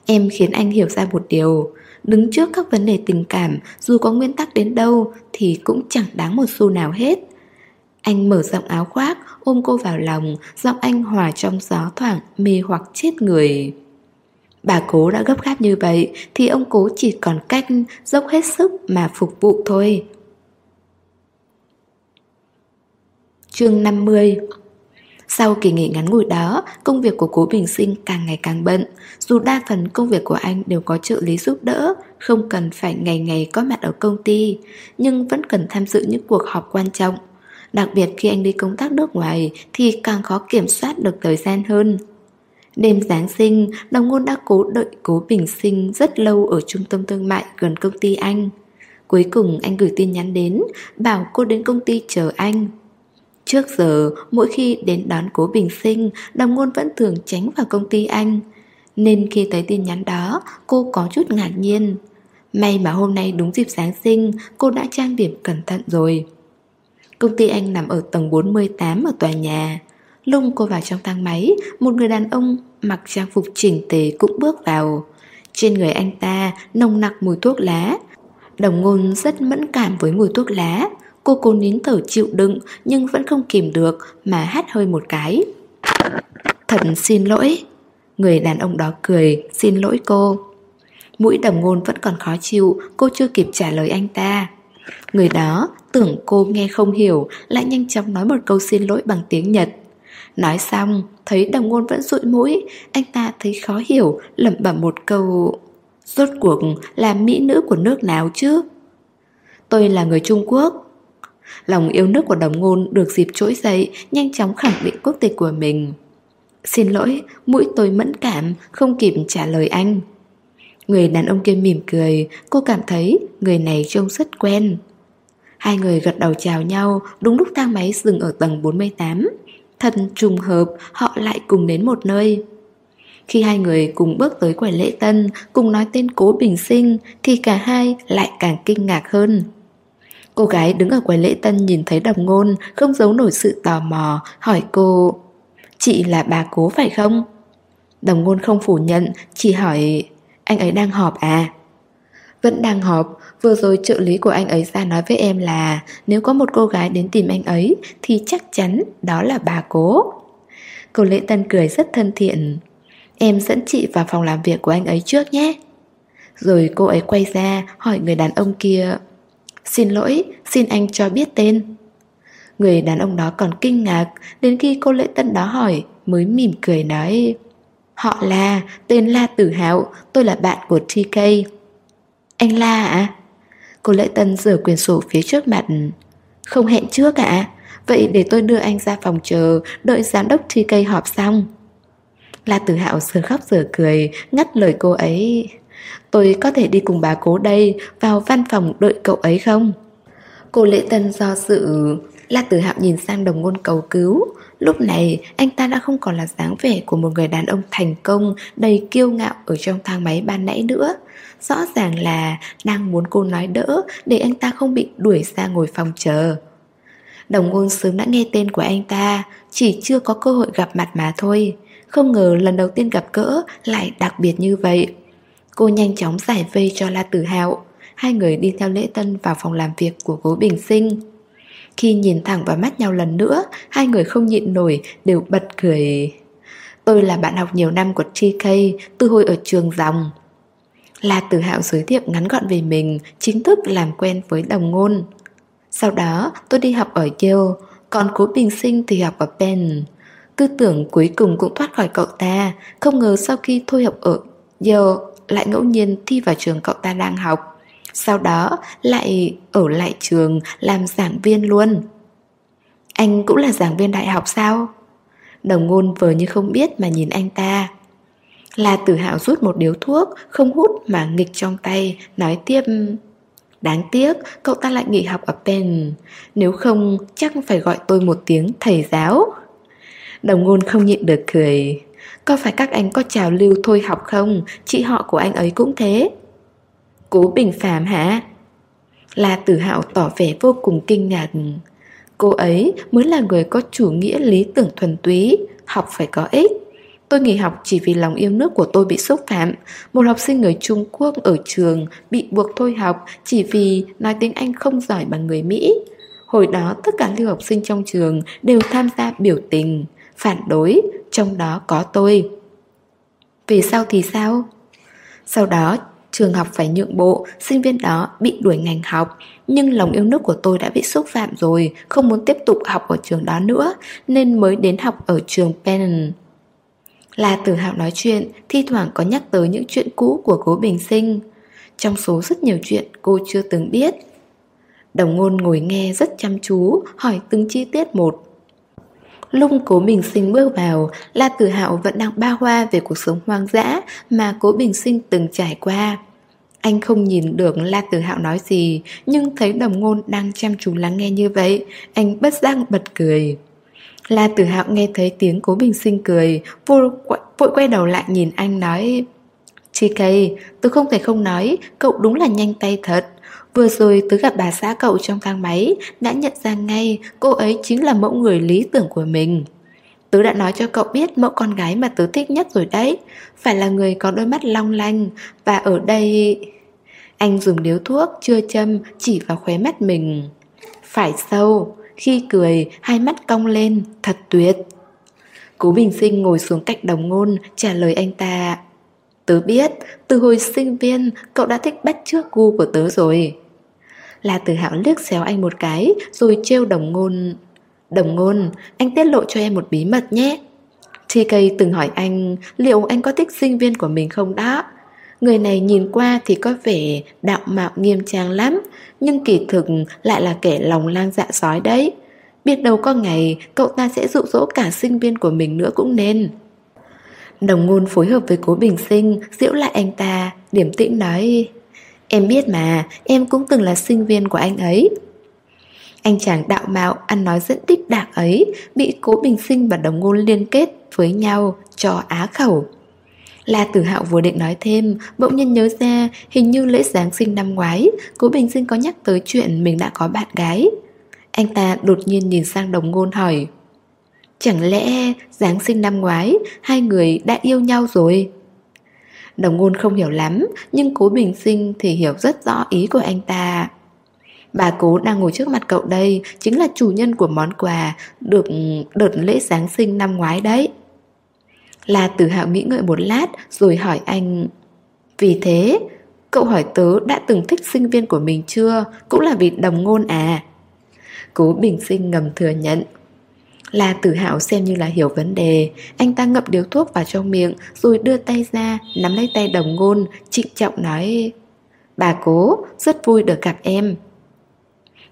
Em khiến anh hiểu ra một điều, Đứng trước các vấn đề tình cảm, Dù có nguyên tắc đến đâu Thì cũng chẳng đáng một xu nào hết. Anh mở rộng áo khoác Ôm cô vào lòng Giọng anh hòa trong gió thoảng Mê hoặc chết người Bà cố đã gấp gáp như vậy Thì ông cố chỉ còn cách Dốc hết sức mà phục vụ thôi Chương 50 sau kỳ nghỉ ngắn ngủi đó, công việc của cố Bình Sinh càng ngày càng bận. Dù đa phần công việc của anh đều có trợ lý giúp đỡ, không cần phải ngày ngày có mặt ở công ty, nhưng vẫn cần tham dự những cuộc họp quan trọng. Đặc biệt khi anh đi công tác nước ngoài thì càng khó kiểm soát được thời gian hơn. Đêm Giáng sinh, đồng ngôn đã cố đợi cố Bình Sinh rất lâu ở trung tâm thương mại gần công ty anh. Cuối cùng anh gửi tin nhắn đến, bảo cô đến công ty chờ anh. Trước giờ, mỗi khi đến đón cố bình sinh, đồng ngôn vẫn thường tránh vào công ty anh. Nên khi thấy tin nhắn đó, cô có chút ngạc nhiên. May mà hôm nay đúng dịp Giáng sinh, cô đã trang điểm cẩn thận rồi. Công ty anh nằm ở tầng 48 ở tòa nhà. Lung cô vào trong thang máy, một người đàn ông mặc trang phục chỉnh tề cũng bước vào. Trên người anh ta nồng nặc mùi thuốc lá. Đồng ngôn rất mẫn cảm với mùi thuốc lá, Cô cố nín thở chịu đựng nhưng vẫn không kìm được mà hát hơi một cái. Thật xin lỗi. Người đàn ông đó cười, xin lỗi cô. Mũi đồng ngôn vẫn còn khó chịu, cô chưa kịp trả lời anh ta. Người đó tưởng cô nghe không hiểu, lại nhanh chóng nói một câu xin lỗi bằng tiếng Nhật. Nói xong, thấy đồng ngôn vẫn rụi mũi, anh ta thấy khó hiểu, lẩm bẩm một câu... Rốt cuộc là mỹ nữ của nước nào chứ? Tôi là người Trung Quốc, Lòng yêu nước của đồng ngôn được dịp trỗi dậy Nhanh chóng khẳng định quốc tịch của mình Xin lỗi, mũi tôi mẫn cảm Không kịp trả lời anh Người đàn ông kia mỉm cười, cô cảm thấy người này trông rất quen. Hai người gật đầu chào nhau đúng lúc thang máy dừng ở tầng 48. Thật trùng hợp họ lại cùng đến một nơi. Khi hai người cùng bước tới quầy lễ tân, cùng nói tên cố bình sinh, thì cả hai lại càng kinh ngạc hơn. Cô gái đứng ở quầy lễ tân nhìn thấy đồng ngôn, không giấu nổi sự tò mò, hỏi cô Chị là bà cố phải không? Đồng ngôn không phủ nhận, chỉ hỏi Anh ấy đang họp à? Vẫn đang họp, vừa rồi trợ lý của anh ấy ra nói với em là Nếu có một cô gái đến tìm anh ấy Thì chắc chắn đó là bà cố. Cô lễ tân cười rất thân thiện. Em dẫn chị vào phòng làm việc của anh ấy trước nhé. Rồi cô ấy quay ra hỏi người đàn ông kia Xin lỗi, xin anh cho biết tên. Người đàn ông đó còn kinh ngạc Đến khi cô lễ tân đó hỏi Mới mỉm cười nói Họ là, tên La Tử Hạo Tôi là bạn của TK anh La à? Cô lễ tân rửa quyển sổ phía trước mặt. Không hẹn trước ạ. Vậy để tôi đưa anh ra phòng chờ, Đợi giám đốc TK họp xong. La Tử Hạo sờ khóc sờ cười, Ngắt lời cô ấy. Tôi có thể đi cùng bà cố đây, Vào văn phòng đợi cậu ấy không? Cô lễ tân do sự La Tử Hạo nhìn sang đồng ngôn cầu cứu. Lúc này, anh ta đã không còn là dáng vẻ Của một người đàn ông thành công, Đầy kiêu ngạo ở trong thang máy ban nãy nữa. Rõ ràng là Đang muốn cô nói đỡ Để anh ta không bị đuổi ra ngồi phòng chờ. Đồng ngôn sớm đã nghe tên của anh ta, Chỉ chưa có cơ hội gặp mặt mà thôi. Không ngờ lần đầu tiên gặp cỡ Lại đặc biệt như vậy. Cô nhanh chóng giải vây cho La Tử Hạo. Hai người đi theo lễ tân vào phòng làm việc của cố Bình Sinh. Khi nhìn thẳng vào mắt nhau lần nữa, Hai người không nhịn nổi, Đều bật cười. Tôi là bạn học nhiều năm của TK Từ hồi ở trường dòng là từ Hạo giới thiệu ngắn gọn về mình, Chính thức làm quen với đồng ngôn. Sau đó, tôi đi học ở Yale, Còn cố Bình Sinh thì học ở Penn. Tư tưởng cuối cùng cũng thoát khỏi cậu ta, Không ngờ sau khi thôi học ở Yale, lại ngẫu nhiên thi vào trường cậu ta đang học. Sau đó, lại ở lại trường làm giảng viên luôn. Anh cũng là giảng viên đại học sao? Đồng ngôn vờ như không biết mà nhìn anh ta. La tử hạo rút một điếu thuốc, Không hút mà nghịch trong tay, Nói tiếp, Đáng tiếc, cậu ta lại nghỉ học ở Penn. Nếu không, chắc phải gọi tôi một tiếng thầy giáo. Đồng ngôn không nhịn được cười. Có phải các anh có trào lưu thôi học không? Chị họ của anh ấy cũng thế. Cố bình phàm hả? La tử hạo tỏ vẻ vô cùng kinh ngạc. Cô ấy mới là người có chủ nghĩa lý tưởng thuần túy, Học phải có ích. Tôi nghỉ học chỉ vì lòng yêu nước của tôi bị xúc phạm Một học sinh người Trung Quốc ở trường bị buộc thôi học Chỉ vì nói tiếng Anh không giỏi bằng người Mỹ Hồi đó tất cả lưu học sinh trong trường đều tham gia biểu tình phản đối, trong đó có tôi. vì sao thì sao? Sau đó, trường học phải nhượng bộ, sinh viên đó bị đuổi ngành học. Nhưng lòng yêu nước của tôi đã bị xúc phạm rồi, không muốn tiếp tục học ở trường đó nữa, nên mới đến học ở trường Penn. La tử Hạo nói chuyện, thi thoảng có nhắc tới những chuyện cũ của cố bình sinh. Trong số rất nhiều chuyện cô chưa từng biết. Đồng ngôn ngồi nghe rất chăm chú, hỏi từng chi tiết một. Lung cố bình sinh bước vào, La Tử Hạo vẫn đang ba hoa về cuộc sống hoang dã mà cố bình sinh từng trải qua. Anh không nhìn được La Tử Hạo nói gì, nhưng thấy đồng ngôn đang chăm chú lắng nghe như vậy, anh bất giác bật cười. La Tử Hạo nghe thấy tiếng cố bình sinh cười, vội vội quay đầu lại nhìn anh nói TK, tôi không thể không nói, cậu đúng là nhanh tay thật. Vừa rồi tớ gặp bà xã cậu trong thang máy Đã nhận ra ngay cô ấy chính là mẫu người lý tưởng của mình Tớ đã nói cho cậu biết mẫu con gái mà tớ thích nhất rồi đấy Phải là người có đôi mắt long lanh Và ở đây... Anh dùng điếu thuốc chưa châm chỉ vào khóe mắt mình Phải sâu khi cười hai mắt cong lên Thật tuyệt. Cố Bình Sinh ngồi xuống cạnh đồng ngôn Trả lời anh ta Tớ biết, từ hồi sinh viên cậu đã thích bắt trước gu của tớ rồi. Là từ Hạo liếc xéo anh một cái Rồi trêu đồng ngôn Đồng ngôn, anh tiết lộ cho em một bí mật nhé. TK từng hỏi anh Liệu anh có thích sinh viên của mình không đó? Người này nhìn qua thì có vẻ đạo mạo nghiêm trang lắm, Nhưng kỳ thực lại là kẻ lòng lang dạ sói đấy. Biết đâu có ngày cậu ta sẽ dụ dỗ cả sinh viên của mình nữa cũng nên. Đồng ngôn phối hợp với cố bình sinh Diễu lại anh ta Điểm tĩnh nói, Em biết mà, Em cũng từng là sinh viên của anh ấy. Anh chàng đạo mạo, Ăn nói dẫn đích đạc ấy, Bị cố bình sinh và đồng ngôn liên kết Với nhau cho á khẩu. La Tử Hạo vừa định nói thêm, bỗng nhiên nhớ ra hình như lễ Giáng sinh năm ngoái, Cố Bình Sinh có nhắc tới chuyện mình đã có bạn gái. Anh ta đột nhiên nhìn sang đồng ngôn hỏi Chẳng lẽ Giáng sinh năm ngoái Hai người đã yêu nhau rồi? Đồng ngôn không hiểu lắm Nhưng cố bình sinh thì hiểu rất rõ ý của anh ta. Bà cố đang ngồi trước mặt cậu đây Chính là chủ nhân của món quà Được đợt lễ Giáng sinh năm ngoái đấy là tử hạo nghĩ ngợi một lát, Rồi hỏi anh, Vì thế, Cậu hỏi tớ đã từng thích sinh viên của mình chưa? Cũng là vì đồng ngôn à? Cố bình sinh ngầm thừa nhận. La tử hạo xem như là hiểu vấn đề, Anh ta ngậm điếu thuốc vào trong miệng, Rồi đưa tay ra, Nắm lấy tay đồng ngôn, Trịnh trọng nói, Bà cố, rất vui được gặp em.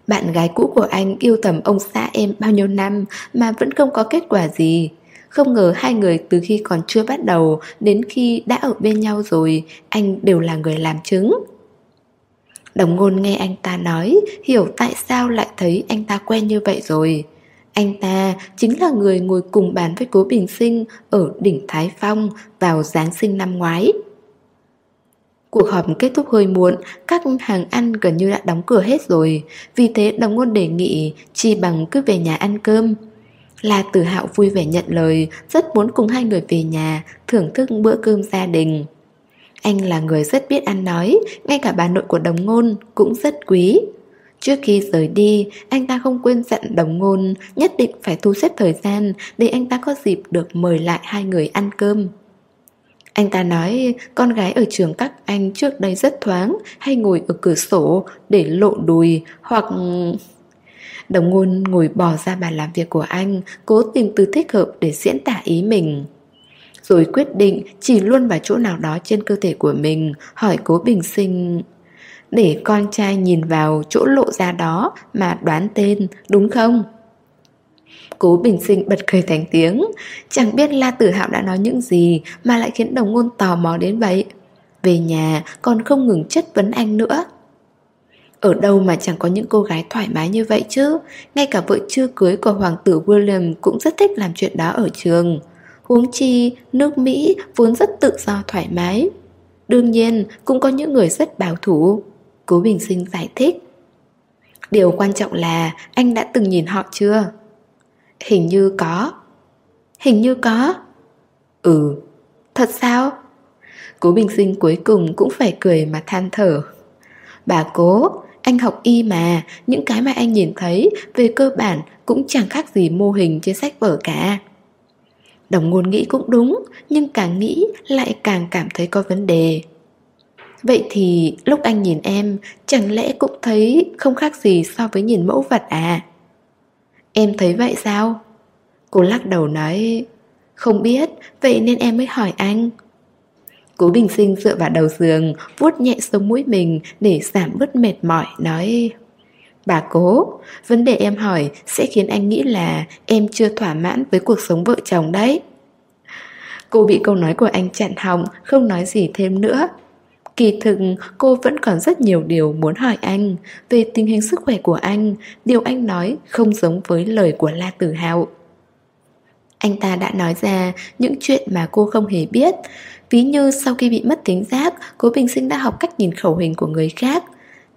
Bạn gái cũ của anh yêu thầm ông xã em bao nhiêu năm Mà vẫn không có kết quả gì. Không ngờ hai người từ khi còn chưa bắt đầu Đến khi đã ở bên nhau rồi Anh đều là người làm chứng. Đồng ngôn nghe anh ta nói Hiểu tại sao lại thấy anh ta quen như vậy rồi. Anh ta chính là người ngồi cùng bàn với cố bình sinh Ở đỉnh Thái Phong vào Giáng sinh năm ngoái. Cuộc họp kết thúc hơi muộn, các hàng ăn gần như đã đóng cửa hết rồi, vì thế đồng ngôn đề nghị chi bằng cứ về nhà ăn cơm. La Tử Hạo vui vẻ nhận lời, rất muốn cùng hai người về nhà, thưởng thức bữa cơm gia đình. Anh là người rất biết ăn nói, ngay cả bà nội của đồng ngôn cũng rất quý. Trước khi rời đi, anh ta không quên dặn đồng ngôn nhất định phải thu xếp thời gian để anh ta có dịp được mời lại hai người ăn cơm. Anh ta nói con gái ở trường các anh trước đây rất thoáng hay ngồi ở cửa sổ để lộ đùi hoặc... Đồng ngôn ngồi bỏ ra bàn làm việc của anh, cố tìm từ thích hợp để diễn tả ý mình rồi quyết định chỉ luôn vào chỗ nào đó trên cơ thể của mình, hỏi cố bình sinh. Để con trai nhìn vào chỗ lộ ra đó mà đoán tên, đúng không? Cố bình sinh bật cười thành tiếng Chẳng biết La Tử Hạo đã nói những gì Mà lại khiến đồng ngôn tò mò đến vậy Về nhà còn không ngừng chất vấn anh nữa ở đâu mà chẳng có những cô gái thoải mái như vậy chứ Ngay cả vợ chưa cưới của hoàng tử William Cũng rất thích làm chuyện đó ở trường Huống chi, nước Mỹ vốn rất tự do thoải mái. Đương nhiên, cũng có những người rất bảo thủ. Cố Bình Sinh giải thích. Điều quan trọng là anh đã từng nhìn họ chưa? Hình như có. Hình như có. Ừ, thật sao? Cố Bình Sinh cuối cùng cũng phải cười mà than thở. Bà cố, anh học y mà, những cái mà anh nhìn thấy về cơ bản cũng chẳng khác gì mô hình trên sách vở cả. Đồng ngôn nghĩ cũng đúng Nhưng càng nghĩ lại càng cảm thấy có vấn đề Vậy thì lúc anh nhìn em Chẳng lẽ cũng thấy không khác gì so với nhìn mẫu vật à Em thấy vậy sao? Cô lắc đầu nói Không biết, vậy nên em mới hỏi anh Cố bình sinh dựa vào đầu giường vuốt nhẹ sống mũi mình Để giảm bớt mệt mỏi Nói Bà cố, vấn đề em hỏi sẽ khiến anh nghĩ là em chưa thỏa mãn với cuộc sống vợ chồng đấy. Cô bị câu nói của anh chặn họng, không nói gì thêm nữa. Kỳ thực, cô vẫn còn rất nhiều điều muốn hỏi anh về tình hình sức khỏe của anh, điều anh nói không giống với lời của La Tử Hạo. Anh ta đã nói ra những chuyện mà cô không hề biết, ví như sau khi bị mất tính giác, cố bình sinh đã học cách nhìn khẩu hình của người khác,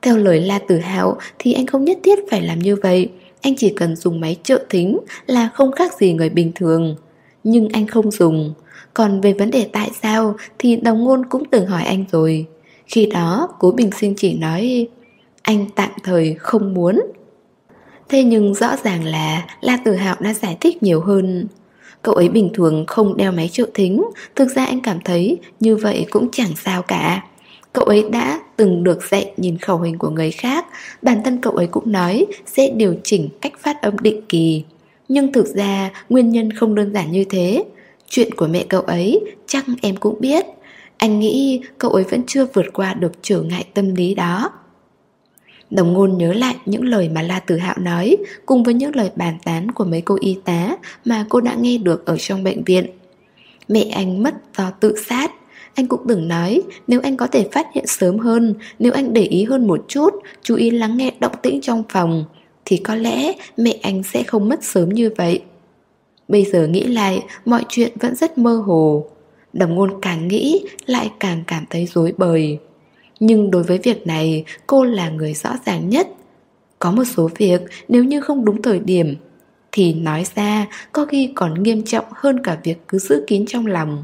theo lời La Tử Hạo thì anh không nhất thiết phải làm như vậy. Anh chỉ cần dùng máy trợ thính là không khác gì người bình thường. Nhưng anh không dùng. Còn về vấn đề tại sao thì đồng ngôn cũng từng hỏi anh rồi. Khi đó cố bình sinh chỉ nói Anh tạm thời không muốn. Thế nhưng rõ ràng là La Tử Hạo đã giải thích nhiều hơn. Cậu ấy bình thường không đeo máy trợ thính. Thực ra anh cảm thấy như vậy cũng chẳng sao cả. Cậu ấy đã từng được dạy nhìn khẩu hình của người khác. Bản thân cậu ấy cũng nói sẽ điều chỉnh cách phát âm định kỳ. Nhưng thực ra, nguyên nhân không đơn giản như thế. Chuyện của mẹ cậu ấy, chắc em cũng biết. Anh nghĩ cậu ấy vẫn chưa vượt qua được trở ngại tâm lý đó. Đồng ngôn nhớ lại những lời mà La Tử Hạo nói, Cùng với những lời bàn tán của mấy cô y tá Mà cô đã nghe được ở trong bệnh viện. Mẹ anh mất do tự sát. Anh cũng từng nói, Nếu anh có thể phát hiện sớm hơn, Nếu anh để ý hơn một chút, Chú ý lắng nghe động tĩnh trong phòng, Thì có lẽ mẹ anh sẽ không mất sớm như vậy. Bây giờ nghĩ lại, Mọi chuyện vẫn rất mơ hồ. Đồng ngôn càng nghĩ, Lại càng cảm thấy rối bời. Nhưng đối với việc này Cô là người rõ ràng nhất Có một số việc nếu như không đúng thời điểm thì nói ra có khi còn nghiêm trọng hơn cả việc cứ giữ kín trong lòng.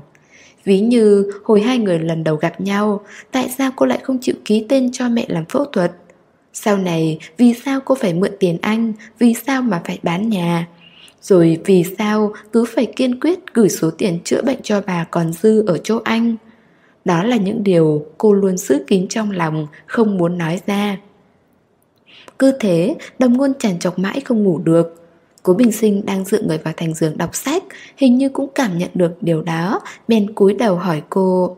Ví như hồi hai người lần đầu gặp nhau, tại sao cô lại không chịu ký tên cho mẹ làm phẫu thuật? Sau này, vì sao cô phải mượn tiền anh? Vì sao mà phải bán nhà? Rồi vì sao cứ phải kiên quyết gửi số tiền chữa bệnh cho bà còn dư ở chỗ anh? Đó là những điều cô luôn giữ kín trong lòng, không muốn nói ra. Cứ thế, đồng ngôn tràn chọc mãi không ngủ được. Cố Bình Sinh đang dựa người vào thành giường đọc sách Hình như cũng cảm nhận được điều đó Bèn cúi đầu hỏi cô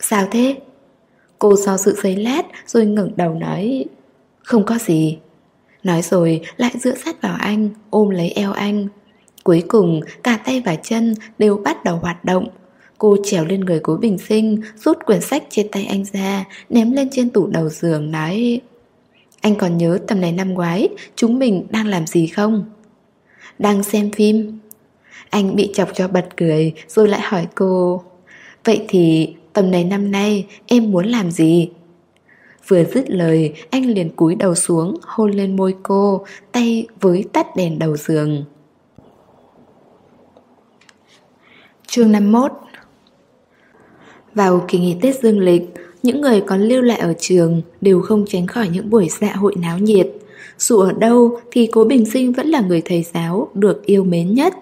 Sao thế? Cô do sự giấy lát rồi ngẩng đầu nói Không có gì Nói rồi lại dựa sát vào anh Ôm lấy eo anh Cuối cùng cả tay và chân đều bắt đầu hoạt động Cô trèo lên người cố bình sinh, Rút quyển sách trên tay anh ra, Ném lên trên tủ đầu giường, nói, Anh còn nhớ tầm này năm ngoái, Chúng mình đang làm gì không? đang xem phim. Anh bị chọc cho bật cười, rồi lại hỏi cô, Vậy thì tầm này năm nay em muốn làm gì? Vừa dứt lời, anh liền cúi đầu xuống, hôn lên môi cô, Tay với tắt đèn đầu giường Chương 51 vào kỳ nghỉ Tết Dương lịch Những người còn lưu lại ở trường Đều không tránh khỏi những buổi dạ hội náo nhiệt dù ở đâu thì cố bình sinh vẫn là người thầy giáo được yêu mến nhất.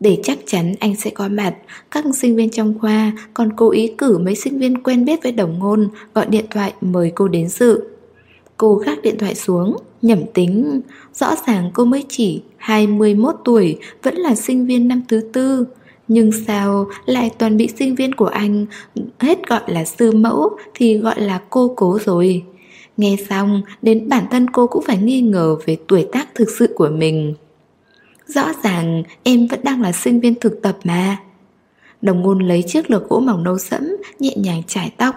Để chắc chắn anh sẽ có mặt, các sinh viên trong khoa còn cố ý cử mấy sinh viên quen biết với đồng ngôn gọi điện thoại mời cô đến dự. Cô gác điện thoại xuống, nhẩm tính, rõ ràng cô mới chỉ 21 tuổi, vẫn là sinh viên năm thứ tư. Nhưng sao lại toàn bị sinh viên của anh hết gọi là sư mẫu thì gọi là cô cố rồi. Nghe xong, đến bản thân cô cũng phải nghi ngờ về tuổi tác thực sự của mình. Rõ ràng em vẫn đang là sinh viên thực tập mà. Đồng ngôn lấy chiếc lược gỗ mỏng nâu sẫm, nhẹ nhàng trải tóc.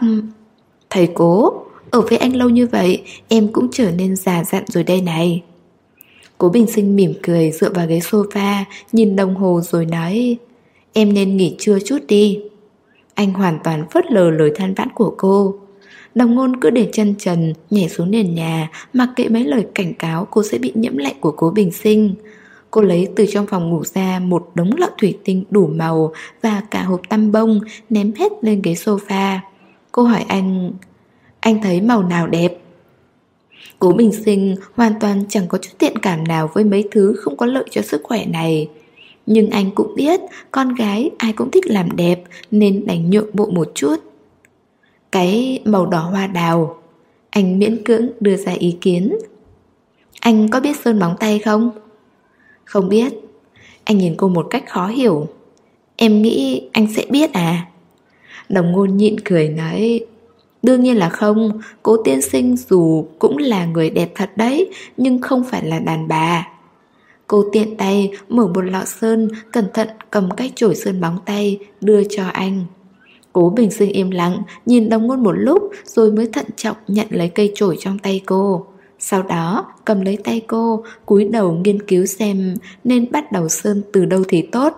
Thầy cố, ở với anh lâu như vậy, em cũng trở nên già dặn rồi đây này. Cố Bình Sinh mỉm cười dựa vào ghế sofa, nhìn đồng hồ rồi nói Em nên nghỉ trưa chút đi. Anh hoàn toàn phớt lờ lời than vãn của cô. Đồng ngôn cứ để chân trần Nhảy xuống nền nhà Mặc kệ mấy lời cảnh cáo cô sẽ bị nhiễm lạnh của cố bình sinh Cô lấy từ trong phòng ngủ ra một đống lọ thủy tinh đủ màu và cả hộp tăm bông ném hết lên ghế sofa. Cô hỏi anh, anh thấy màu nào đẹp? Cố bình sinh hoàn toàn chẳng có chút tiện cảm nào với mấy thứ không có lợi cho sức khỏe này. Nhưng anh cũng biết con gái ai cũng thích làm đẹp nên đành nhượng bộ một chút. Cái màu đỏ hoa đào, Anh miễn cưỡng đưa ra ý kiến Anh có biết sơn móng tay không? Không biết Anh nhìn cô một cách khó hiểu Em nghĩ anh sẽ biết à? Đồng ngôn nhịn cười nói, Đương nhiên là không Cố tiên sinh dù cũng là người đẹp thật đấy, Nhưng không phải là đàn bà Cô tiện tay mở một lọ sơn Cẩn thận cầm cái chổi sơn bóng tay Đưa cho anh Cố bình sinh im lặng, nhìn đồng ngôn một lúc rồi mới thận trọng nhận lấy cây chổi trong tay cô. Sau đó cầm lấy tay cô, cúi đầu nghiên cứu xem nên bắt đầu sơn từ đâu thì tốt.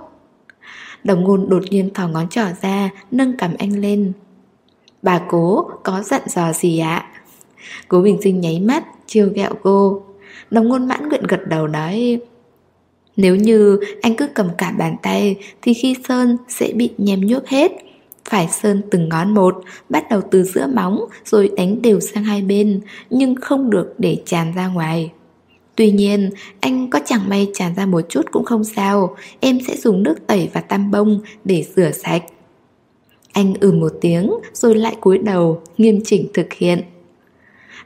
Đồng ngôn đột nhiên thò ngón trỏ ra, nâng cầm anh lên. Bà cố có giận dò gì ạ? Cố bình sinh nháy mắt, chiêu gẹo cô. Đồng ngôn mãn nguyện gật đầu nói nếu như anh cứ cầm cả bàn tay Thì khi sơn sẽ bị nhem nhuốc hết phải sơn từng ngón một, bắt đầu từ giữa móng rồi đánh đều sang hai bên, nhưng không được để tràn ra ngoài. Tuy nhiên, anh có chẳng may tràn ra một chút cũng không sao, em sẽ dùng nước tẩy và tăm bông để rửa sạch. Anh ừ một tiếng rồi lại cúi đầu, nghiêm chỉnh thực hiện.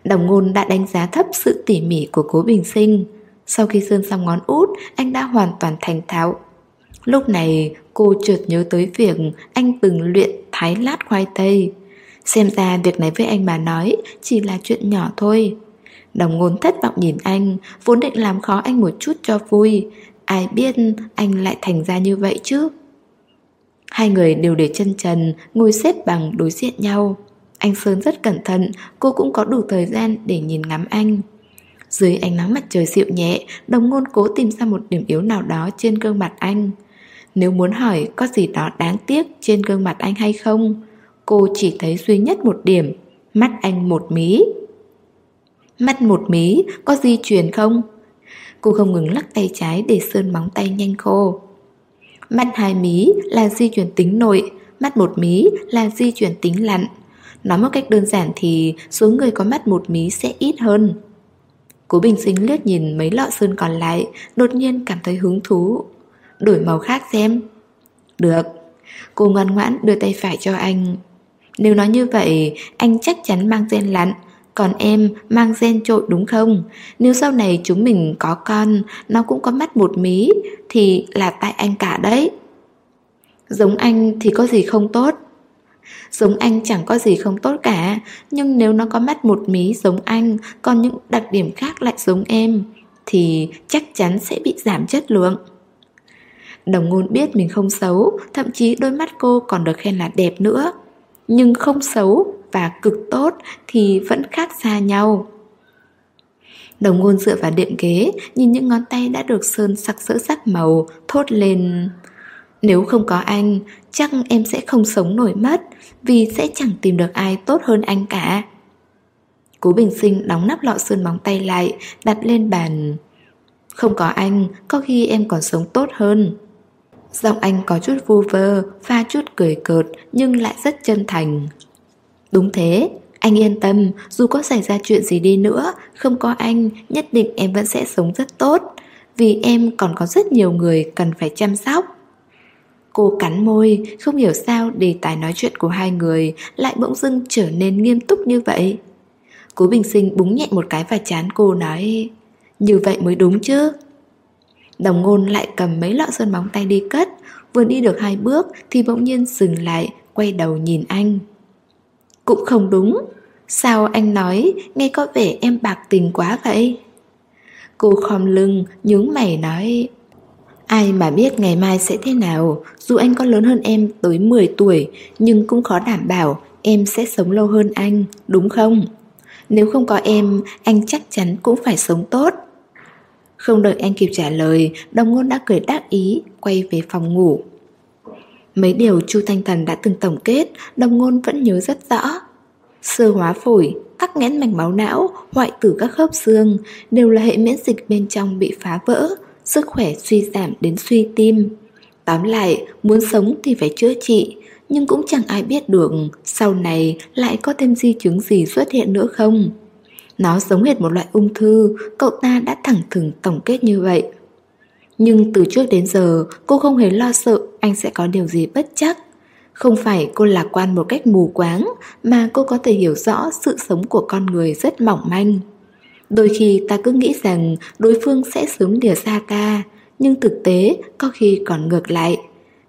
Đồng ngôn đã đánh giá thấp sự tỉ mỉ của cố bình sinh. Sau khi sơn xong ngón út, anh đã hoàn toàn thành thạo. Lúc này cô chợt nhớ tới việc anh từng luyện thái lát khoai tây. Xem ra việc này với anh mà nói chỉ là chuyện nhỏ thôi. Đồng ngôn thất vọng nhìn anh, vốn định làm khó anh một chút cho vui. Ai biết anh lại thành ra như vậy chứ? Hai người đều để chân trần, ngồi xếp bằng đối diện nhau. Anh Sơn rất cẩn thận, cô cũng có đủ thời gian để nhìn ngắm anh. Dưới ánh nắng mặt trời dịu nhẹ, đồng ngôn cố tìm ra một điểm yếu nào đó trên gương mặt anh. Nếu muốn hỏi có gì đó đáng tiếc trên gương mặt anh hay không, cô chỉ thấy duy nhất một điểm, mắt anh một mí. Mắt một mí, có di chuyển không? Cô không ngừng lắc tay trái để sơn móng tay nhanh khô. Mắt hai mí là di chuyển tính nội, mắt một mí là di chuyển tính lặn. Nói một cách đơn giản thì số người có mắt một mí sẽ ít hơn. Cố Bình Sinh liếc nhìn mấy lọ sơn còn lại, đột nhiên cảm thấy hứng thú. Đổi màu khác xem. Được. Cô ngoan ngoãn đưa tay phải cho anh. Nếu nói như vậy, anh chắc chắn mang gen lặn, còn em mang gen trội đúng không? Nếu sau này chúng mình có con, nó cũng có mắt một mí, thì là tại anh cả đấy. Giống anh thì có gì không tốt? Giống anh chẳng có gì không tốt cả. Nhưng nếu nó có mắt một mí giống anh, Còn những đặc điểm khác lại giống em, Thì chắc chắn sẽ bị giảm chất lượng. Đồng ngôn biết mình không xấu, Thậm chí đôi mắt cô còn được khen là đẹp nữa. Nhưng không xấu và cực tốt Thì vẫn khác xa nhau. Đồng ngôn dựa vào đệm ghế, Nhìn những ngón tay đã được sơn sặc sỡ sắc màu, Thốt lên, Nếu không có anh Chắc em sẽ không sống nổi mất, Vì sẽ chẳng tìm được ai tốt hơn anh cả. Cố Bình Sinh đóng nắp lọ sơn móng tay lại, Đặt lên bàn. Không có anh, Có khi em còn sống tốt hơn. Giọng anh có chút vu vơ, Pha chút cười cợt, Nhưng lại rất chân thành. Đúng thế, Anh yên tâm, Dù có xảy ra chuyện gì đi nữa, Không có anh, Nhất định em vẫn sẽ sống rất tốt. Vì em còn có rất nhiều người cần phải chăm sóc. Cô cắn môi, không hiểu sao đề tài nói chuyện của hai người lại bỗng dưng trở nên nghiêm túc như vậy. Cố Bình Sinh búng nhẹ một cái vào chán cô nói Như vậy mới đúng chứ. Đồng ngôn lại cầm mấy lọ sơn móng tay đi cất Vừa đi được hai bước thì bỗng nhiên dừng lại Quay đầu nhìn anh. Cũng không đúng. Sao anh nói nghe có vẻ em bạc tình quá vậy? Cô khom lưng nhướng mày nói Ai mà biết ngày mai sẽ thế nào. Dù anh có lớn hơn em tới 10 tuổi Nhưng cũng khó đảm bảo Em sẽ sống lâu hơn anh Đúng không? Nếu không có em Anh chắc chắn cũng phải sống tốt. Không đợi anh kịp trả lời Đồng ngôn đã cười đắc ý Quay về phòng ngủ. Mấy điều Chu Thanh Thần đã từng tổng kết Đồng ngôn vẫn nhớ rất rõ. Sơ hóa phổi, tắc nghẽn mạch máu não, hoại tử các khớp xương đều là hệ miễn dịch bên trong bị phá vỡ, sức khỏe suy giảm đến suy tim. Tóm lại, muốn sống thì phải chữa trị, nhưng cũng chẳng ai biết được sau này lại có thêm di chứng gì xuất hiện nữa không. Nó giống hệt một loại ung thư, cậu ta đã thẳng thừng tổng kết như vậy. Nhưng từ trước đến giờ, cô không hề lo sợ anh sẽ có điều gì bất chắc. Không phải cô lạc quan một cách mù quáng, mà cô có thể hiểu rõ sự sống của con người rất mỏng manh. Đôi khi ta cứ nghĩ rằng đối phương sẽ sớm lìa xa ta, nhưng thực tế có khi còn ngược lại.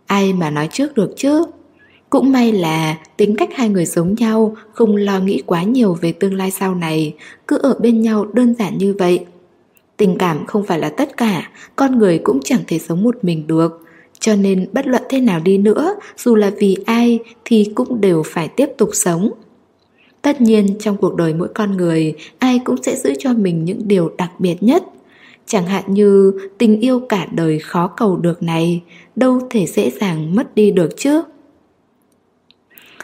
Ai mà nói trước được chứ? Cũng may là tính cách hai người giống nhau, không lo nghĩ quá nhiều về tương lai sau này, cứ ở bên nhau đơn giản như vậy. Tình cảm không phải là tất cả, con người cũng chẳng thể sống một mình được. Cho nên bất luận thế nào đi nữa, dù là vì ai thì cũng đều phải tiếp tục sống. Tất nhiên, trong cuộc đời mỗi con người, Ai cũng sẽ giữ cho mình những điều đặc biệt nhất. Chẳng hạn như, tình yêu cả đời khó cầu được này, Đâu thể dễ dàng mất đi được chứ?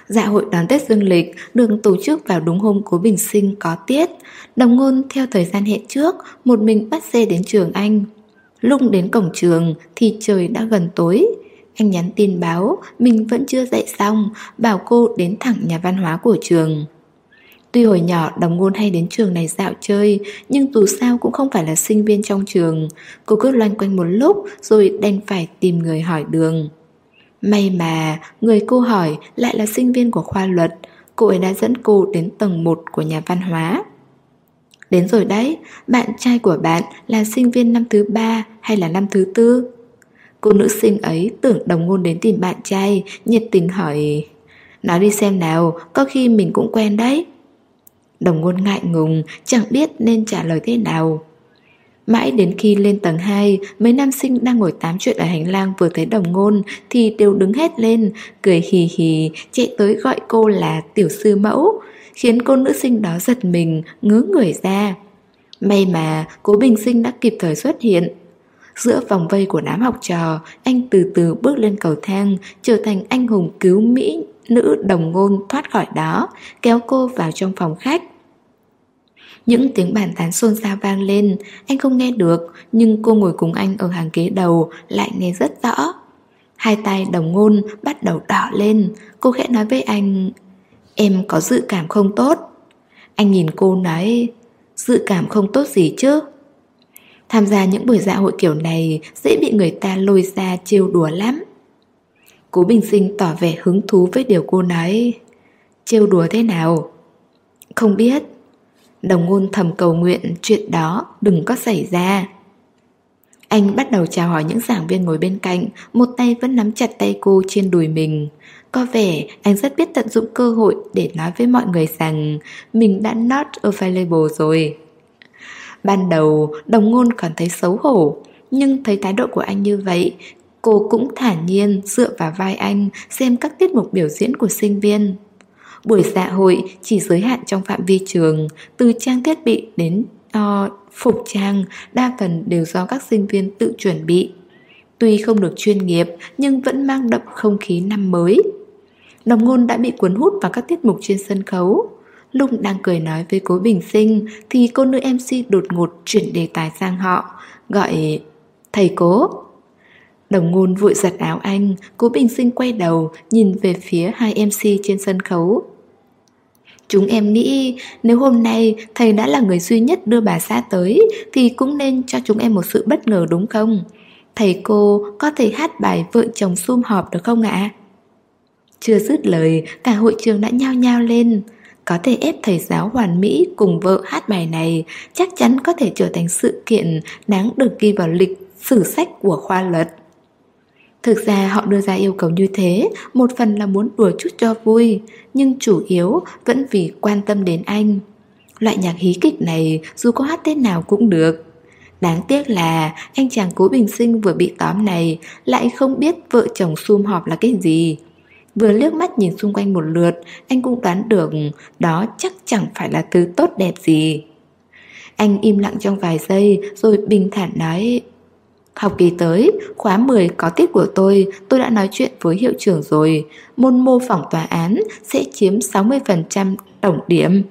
Dạ hội đón Tết Dương lịch được tổ chức vào đúng hôm cố bình sinh có tiết. Đồng ngôn theo thời gian hẹn trước, Một mình bắt xe đến trường anh. Lúc đến cổng trường thì trời đã gần tối. Anh nhắn tin báo, mình vẫn chưa dậy xong, Bảo cô đến thẳng nhà văn hóa của trường. Tuy hồi nhỏ đồng ngôn hay đến trường này dạo chơi Nhưng dù sao cũng không phải là sinh viên trong trường. Cô cứ loanh quanh một lúc Rồi đành phải tìm người hỏi đường. May mà người cô hỏi lại là sinh viên của khoa luật. Cô ấy đã dẫn cô đến tầng 1 của nhà văn hóa. Đến rồi đấy, bạn trai của bạn là sinh viên năm thứ ba hay là năm thứ tư? Cô nữ sinh ấy tưởng đồng ngôn đến tìm bạn trai, nhiệt tình hỏi. Nói đi xem nào, có khi mình cũng quen đấy. Đồng ngôn ngại ngùng, chẳng biết nên trả lời thế nào. Mãi đến khi lên tầng 2, mấy nam sinh đang ngồi tám chuyện ở hành lang vừa thấy đồng ngôn thì đều đứng hết lên, cười hì hì, chạy tới gọi cô là tiểu sư mẫu, khiến cô nữ sinh đó giật mình, ngứa người ra. May mà cố bình sinh đã kịp thời xuất hiện. Giữa vòng vây của đám học trò, anh từ từ bước lên cầu thang, trở thành anh hùng cứu Mỹ nữ đồng ngôn thoát khỏi đó, kéo cô vào trong phòng khách. Những tiếng bàn tán xôn xao vang lên. Anh không nghe được, Nhưng cô ngồi cùng anh ở hàng ghế đầu Lại nghe rất rõ. Hai tay đồng ngôn bắt đầu đỏ lên. Cô khẽ nói với anh, Em có dự cảm không tốt? Anh nhìn cô nói, Dự cảm không tốt gì chứ? Tham gia những buổi dạ hội kiểu này Dễ bị người ta lôi ra trêu đùa lắm. Cố Bình Sinh tỏ vẻ hứng thú với điều cô nói, Trêu đùa thế nào? Không biết. Đồng ngôn thầm cầu nguyện, chuyện đó đừng có xảy ra. Anh bắt đầu chào hỏi những giảng viên ngồi bên cạnh, Một tay vẫn nắm chặt tay cô trên đùi mình. Có vẻ anh rất biết tận dụng cơ hội để nói với mọi người rằng Mình đã not available rồi. Ban đầu, đồng ngôn còn thấy xấu hổ, Nhưng thấy thái độ của anh như vậy, Cô cũng thản nhiên dựa vào vai anh xem các tiết mục biểu diễn của sinh viên. Buổi dạ hội chỉ giới hạn trong phạm vi trường, từ trang thiết bị đến uh, phục trang, đa phần đều do các sinh viên tự chuẩn bị. Tuy không được chuyên nghiệp nhưng vẫn mang đậm không khí năm mới. Đồng ngôn đã bị cuốn hút vào các tiết mục trên sân khấu. Lúc đang cười nói với cố bình sinh thì cô nữ MC đột ngột chuyển đề tài sang họ, gọi thầy cố. Đồng ngôn vội giật áo anh, cố bình sinh quay đầu nhìn về phía hai MC trên sân khấu. Chúng em nghĩ nếu hôm nay thầy đã là người duy nhất đưa bà xã tới thì cũng nên cho chúng em một sự bất ngờ đúng không? Thầy cô có thể hát bài vợ chồng sum họp được không ạ? Chưa dứt lời, cả hội trường đã nhao nhao lên. Có thể ép thầy giáo hoàn mỹ cùng vợ hát bài này chắc chắn có thể trở thành sự kiện đáng được ghi vào lịch sử sách của khoa luật. Thực ra họ đưa ra yêu cầu như thế, Một phần là muốn đùa chút cho vui, Nhưng chủ yếu vẫn vì quan tâm đến anh. Loại nhạc hí kịch này dù có hát tên nào cũng được. Đáng tiếc là anh chàng cố bình sinh vừa bị tóm này Lại không biết vợ chồng sum họp là cái gì. Vừa liếc mắt nhìn xung quanh một lượt, Anh cũng đoán được Đó chắc chẳng phải là thứ tốt đẹp gì. Anh im lặng trong vài giây Rồi bình thản nói Học kỳ tới, khóa 10 có tiết của tôi, tôi đã nói chuyện với hiệu trưởng rồi. Môn mô phỏng tòa án sẽ chiếm 60% tổng điểm.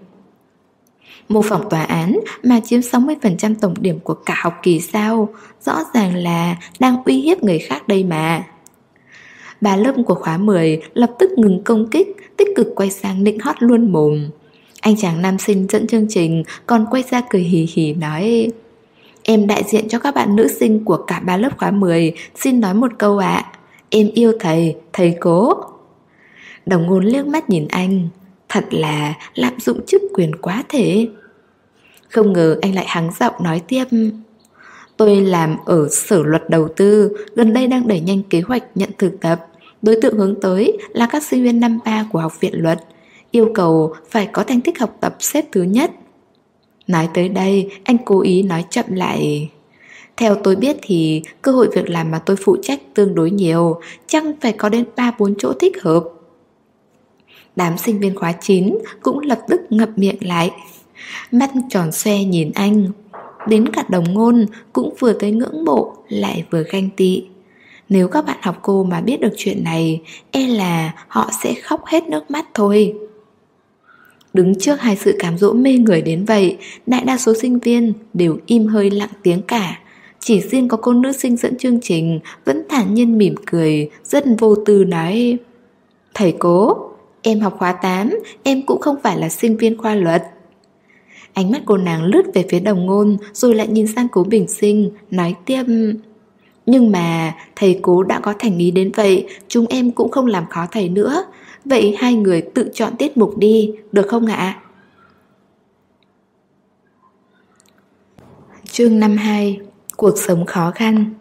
Mô phỏng tòa án mà chiếm 60% tổng điểm của cả học kỳ sao? Rõ ràng là đang uy hiếp người khác đây mà. Bà lớp của khóa 10 lập tức ngừng công kích, tích cực quay sang nịnh hót luôn mồm. Anh chàng nam sinh dẫn chương trình còn quay ra cười hì hì nói Em đại diện cho các bạn nữ sinh của cả ba lớp khóa 10 Xin nói một câu ạ. Em yêu thầy, thầy cố. Đồng ngôn liếc mắt nhìn anh. Thật là lạm dụng chức quyền quá thể. Không ngờ anh lại hắng giọng nói tiếp. Tôi làm ở sở luật đầu tư Gần đây đang đẩy nhanh kế hoạch nhận thực tập. Đối tượng hướng tới là các sinh viên năm ba của học viện luật. Yêu cầu phải có thành tích học tập xếp thứ nhất. Nói tới đây, anh cố ý nói chậm lại. Theo tôi biết thì cơ hội việc làm mà tôi phụ trách tương đối nhiều, chắc phải có đến 3-4 chỗ thích hợp. Đám sinh viên khóa 9 cũng lập tức ngập miệng lại. Mắt tròn xoe nhìn anh. Đến cả đồng ngôn cũng vừa tới ngưỡng mộ lại vừa ganh tị. Nếu các bạn học cô mà biết được chuyện này, e là họ sẽ khóc hết nước mắt thôi. Đứng trước hai sự cám dỗ mê người đến vậy, đại đa số sinh viên đều im hơi lặng tiếng cả. Chỉ riêng có cô nữ sinh dẫn chương trình vẫn thản nhiên mỉm cười, rất vô tư nói Thầy cố, em học khóa 8, em cũng không phải là sinh viên khoa luật. Ánh mắt cô nàng lướt về phía đồng ngôn rồi lại nhìn sang cố bình sinh, nói tiếp Nhưng mà thầy cố đã có thành ý đến vậy, chúng em cũng không làm khó thầy nữa. Vậy hai người tự chọn tiết mục đi, được không ạ? Chương 52 Cuộc sống khó khăn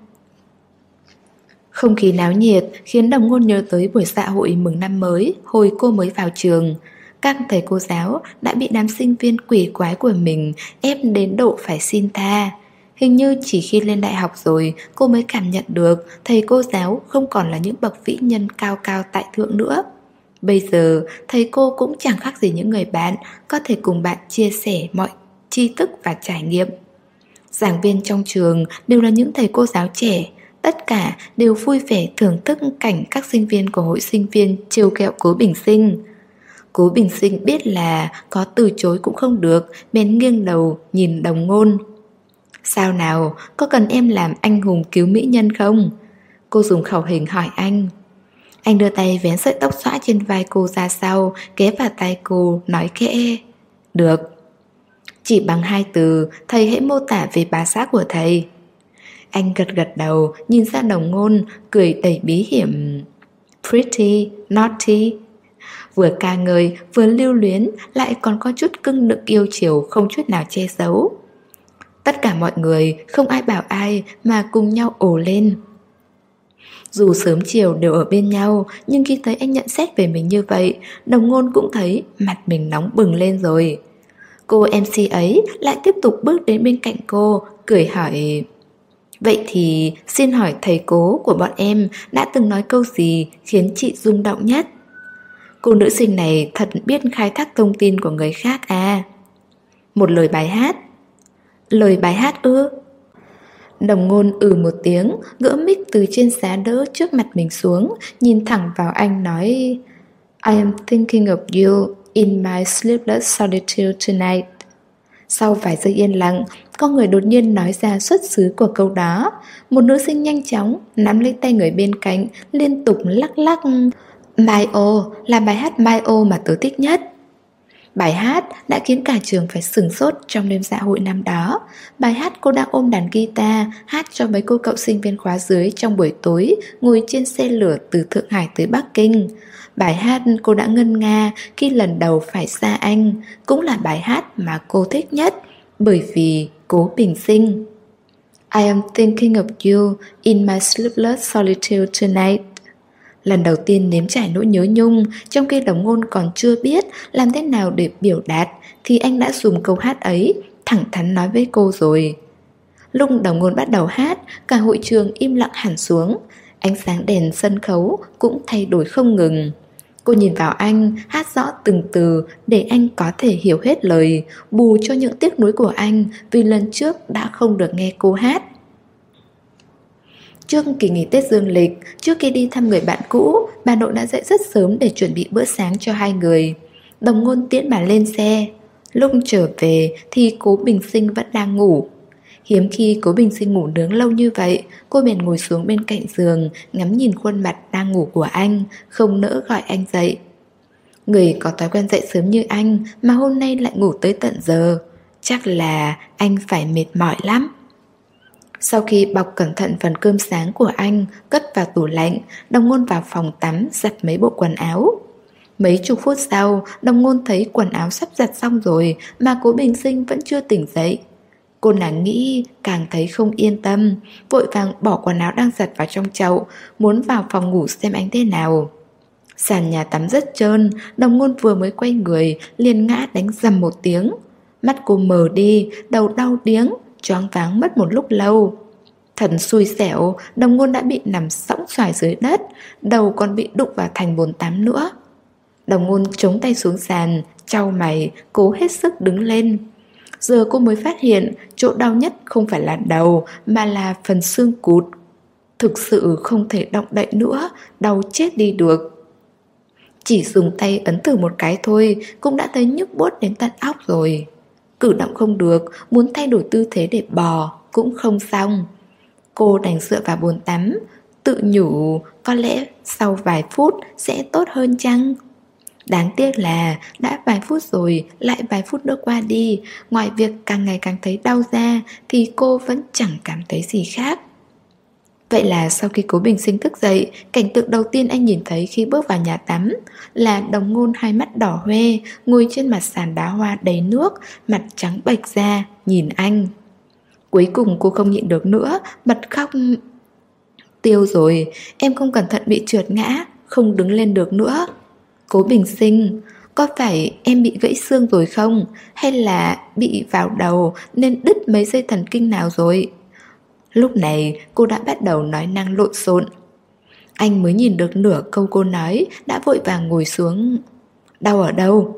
Không khí náo nhiệt khiến đồng ngôn nhớ tới buổi xã hội mừng năm mới hồi cô mới vào trường. Các thầy cô giáo đã bị đám sinh viên quỷ quái của mình ép đến độ phải xin tha. Hình như chỉ khi lên đại học rồi cô mới cảm nhận được thầy cô giáo không còn là những bậc vĩ nhân cao cao tại thượng nữa. Bây giờ thầy cô cũng chẳng khác gì những người bạn có thể cùng bạn chia sẻ mọi tri thức và trải nghiệm. Giảng viên trong trường đều là những thầy cô giáo trẻ, tất cả đều vui vẻ thưởng thức cảnh các sinh viên của hội sinh viên trêu kẹo cố bình sinh. Cố bình sinh biết là có từ chối cũng không được, bèn nghiêng đầu nhìn đồng ngôn. Sao nào, có cần em làm anh hùng cứu mỹ nhân không? Cô dùng khẩu hình hỏi anh. Anh đưa tay vén sợi tóc xõa trên vai cô ra sau, kế vào tay cô, nói khẽ. Được. Chỉ bằng hai từ, thầy hãy mô tả về bà xã của thầy. Anh gật gật đầu, nhìn ra đồng ngôn, cười đầy bí hiểm. Pretty, naughty. Vừa ca ngợi, vừa lưu luyến, lại còn có chút cưng nực yêu chiều không chút nào che giấu. Tất cả mọi người, không ai bảo ai mà cùng nhau ồ lên. Dù sớm chiều đều ở bên nhau, nhưng khi thấy anh nhận xét về mình như vậy, đồng ngôn cũng thấy mặt mình nóng bừng lên rồi. Cô MC ấy lại tiếp tục bước đến bên cạnh cô, cười hỏi Vậy thì xin hỏi thầy cố của bọn em đã từng nói câu gì khiến chị rung động nhất? Cô nữ sinh này thật biết khai thác thông tin của người khác à Một lời bài hát Lời bài hát ư? Đồng ngôn ừ một tiếng, gỡ mic từ trên giá đỡ trước mặt mình xuống, nhìn thẳng vào anh nói I am thinking of you in my sleepless solitude tonight. Sau vài giây yên lặng, con người đột nhiên nói ra xuất xứ của câu đó. Một nữ sinh nhanh chóng nắm lấy tay người bên cạnh, liên tục lắc lắc. My O là bài hát My O mà tớ thích nhất. Bài hát đã khiến cả trường phải sừng sốt trong đêm dạ hội năm đó. Bài hát cô đang ôm đàn guitar, hát cho mấy cô cậu sinh viên khóa dưới trong buổi tối, ngồi trên xe lửa từ Thượng Hải tới Bắc Kinh. Bài hát cô đã ngân nga khi lần đầu phải xa anh, cũng là bài hát mà cô thích nhất, bởi vì cố bình sinh. I am thinking of you in my sleepless solitude tonight. Lần đầu tiên nếm trải nỗi nhớ nhung Trong khi đồng ngôn còn chưa biết Làm thế nào để biểu đạt Thì anh đã dùng câu hát ấy Thẳng thắn nói với cô rồi. Lúc đồng ngôn bắt đầu hát Cả hội trường im lặng hẳn xuống. Ánh sáng đèn sân khấu Cũng thay đổi không ngừng. Cô nhìn vào anh, hát rõ từng từ để anh có thể hiểu hết lời, bù cho những tiếc nuối của anh vì lần trước đã không được nghe cô hát. Trước kỳ nghỉ Tết Dương lịch, trước khi đi thăm người bạn cũ, bà nội đã dậy rất sớm để chuẩn bị bữa sáng cho hai người. Đồng ngôn tiễn bà lên xe. Lúc trở về thì cố bình sinh vẫn đang ngủ. Hiếm khi cố bình sinh ngủ nướng lâu như vậy, cô bèn ngồi xuống bên cạnh giường, ngắm nhìn khuôn mặt đang ngủ của anh, không nỡ gọi anh dậy. Người có thói quen dậy sớm như anh mà hôm nay lại ngủ tới tận giờ. Chắc là anh phải mệt mỏi lắm. Sau khi bọc cẩn thận phần cơm sáng của anh, Cất vào tủ lạnh, Đồng ngôn vào phòng tắm, giặt mấy bộ quần áo. Mấy chục phút sau, Đồng ngôn thấy quần áo sắp giặt xong rồi Mà cố bình sinh vẫn chưa tỉnh dậy. Cô nàng nghĩ càng thấy không yên tâm, Vội vàng bỏ quần áo đang giặt vào trong chậu, Muốn vào phòng ngủ xem anh thế nào. Sàn nhà tắm rất trơn, Đồng ngôn vừa mới quay người liền ngã đánh dầm một tiếng. Mắt cô mờ đi, Đầu đau điếng choáng váng mất một lúc lâu. Thần xui xẻo, đồng ngôn đã bị nằm sõng xoài dưới đất, đầu còn bị đụng vào thành bồn tắm nữa. Đồng ngôn chống tay xuống sàn, trao mày, cố hết sức đứng lên. Giờ cô mới phát hiện chỗ đau nhất không phải là đầu mà là phần xương cụt. Thực sự không thể động đậy nữa, đau chết đi được. Chỉ dùng tay ấn thử một cái thôi cũng đã thấy nhức bốt đến tận óc rồi. Cử động không được, muốn thay đổi tư thế để bò cũng không xong. Cô đành dựa vào bồn tắm, tự nhủ có lẽ sau vài phút sẽ tốt hơn chăng? Đáng tiếc là đã vài phút rồi lại vài phút nữa qua đi Ngoài việc càng ngày càng thấy đau ra Thì cô vẫn chẳng cảm thấy gì khác Vậy là sau khi cố bình sinh thức dậy, cảnh tượng đầu tiên anh nhìn thấy khi bước vào nhà tắm là đồng ngôn hai mắt đỏ hoe, ngồi trên mặt sàn đá hoa đầy nước, mặt trắng bệch ra, nhìn anh. Cuối cùng cô không nhịn được nữa, bật khóc. Tiêu rồi, em không cẩn thận bị trượt ngã, không đứng lên được nữa. Cố bình sinh, Có phải em bị gãy xương rồi không? Hay là bị vào đầu nên đứt mấy dây thần kinh nào rồi? Lúc này, cô đã bắt đầu nói năng lộn xộn. Anh mới nhìn được nửa câu cô nói, Đã vội vàng ngồi xuống. Đau ở đâu?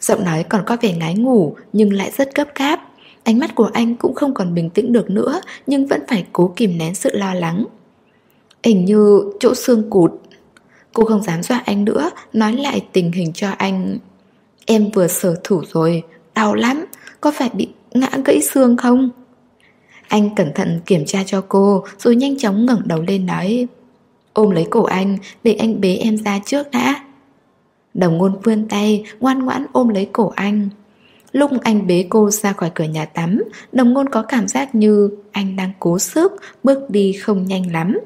Giọng nói còn có vẻ ngái ngủ, Nhưng lại rất gấp gáp. Ánh mắt của anh cũng không còn bình tĩnh được nữa, Nhưng vẫn phải cố kìm nén sự lo lắng. Hình như chỗ xương cụt. Cô không dám dọa anh nữa, Nói lại tình hình cho anh. Em vừa sở thủ rồi, Đau lắm. Có phải bị ngã gãy xương không? Anh cẩn thận kiểm tra cho cô Rồi nhanh chóng ngẩng đầu lên nói Ôm lấy cổ anh Để anh bế em ra trước đã. Đồng ngôn vươn tay Ngoan ngoãn ôm lấy cổ anh. Lúc anh bế cô ra khỏi cửa nhà tắm Đồng ngôn có cảm giác như Anh đang cố sức Bước đi không nhanh lắm.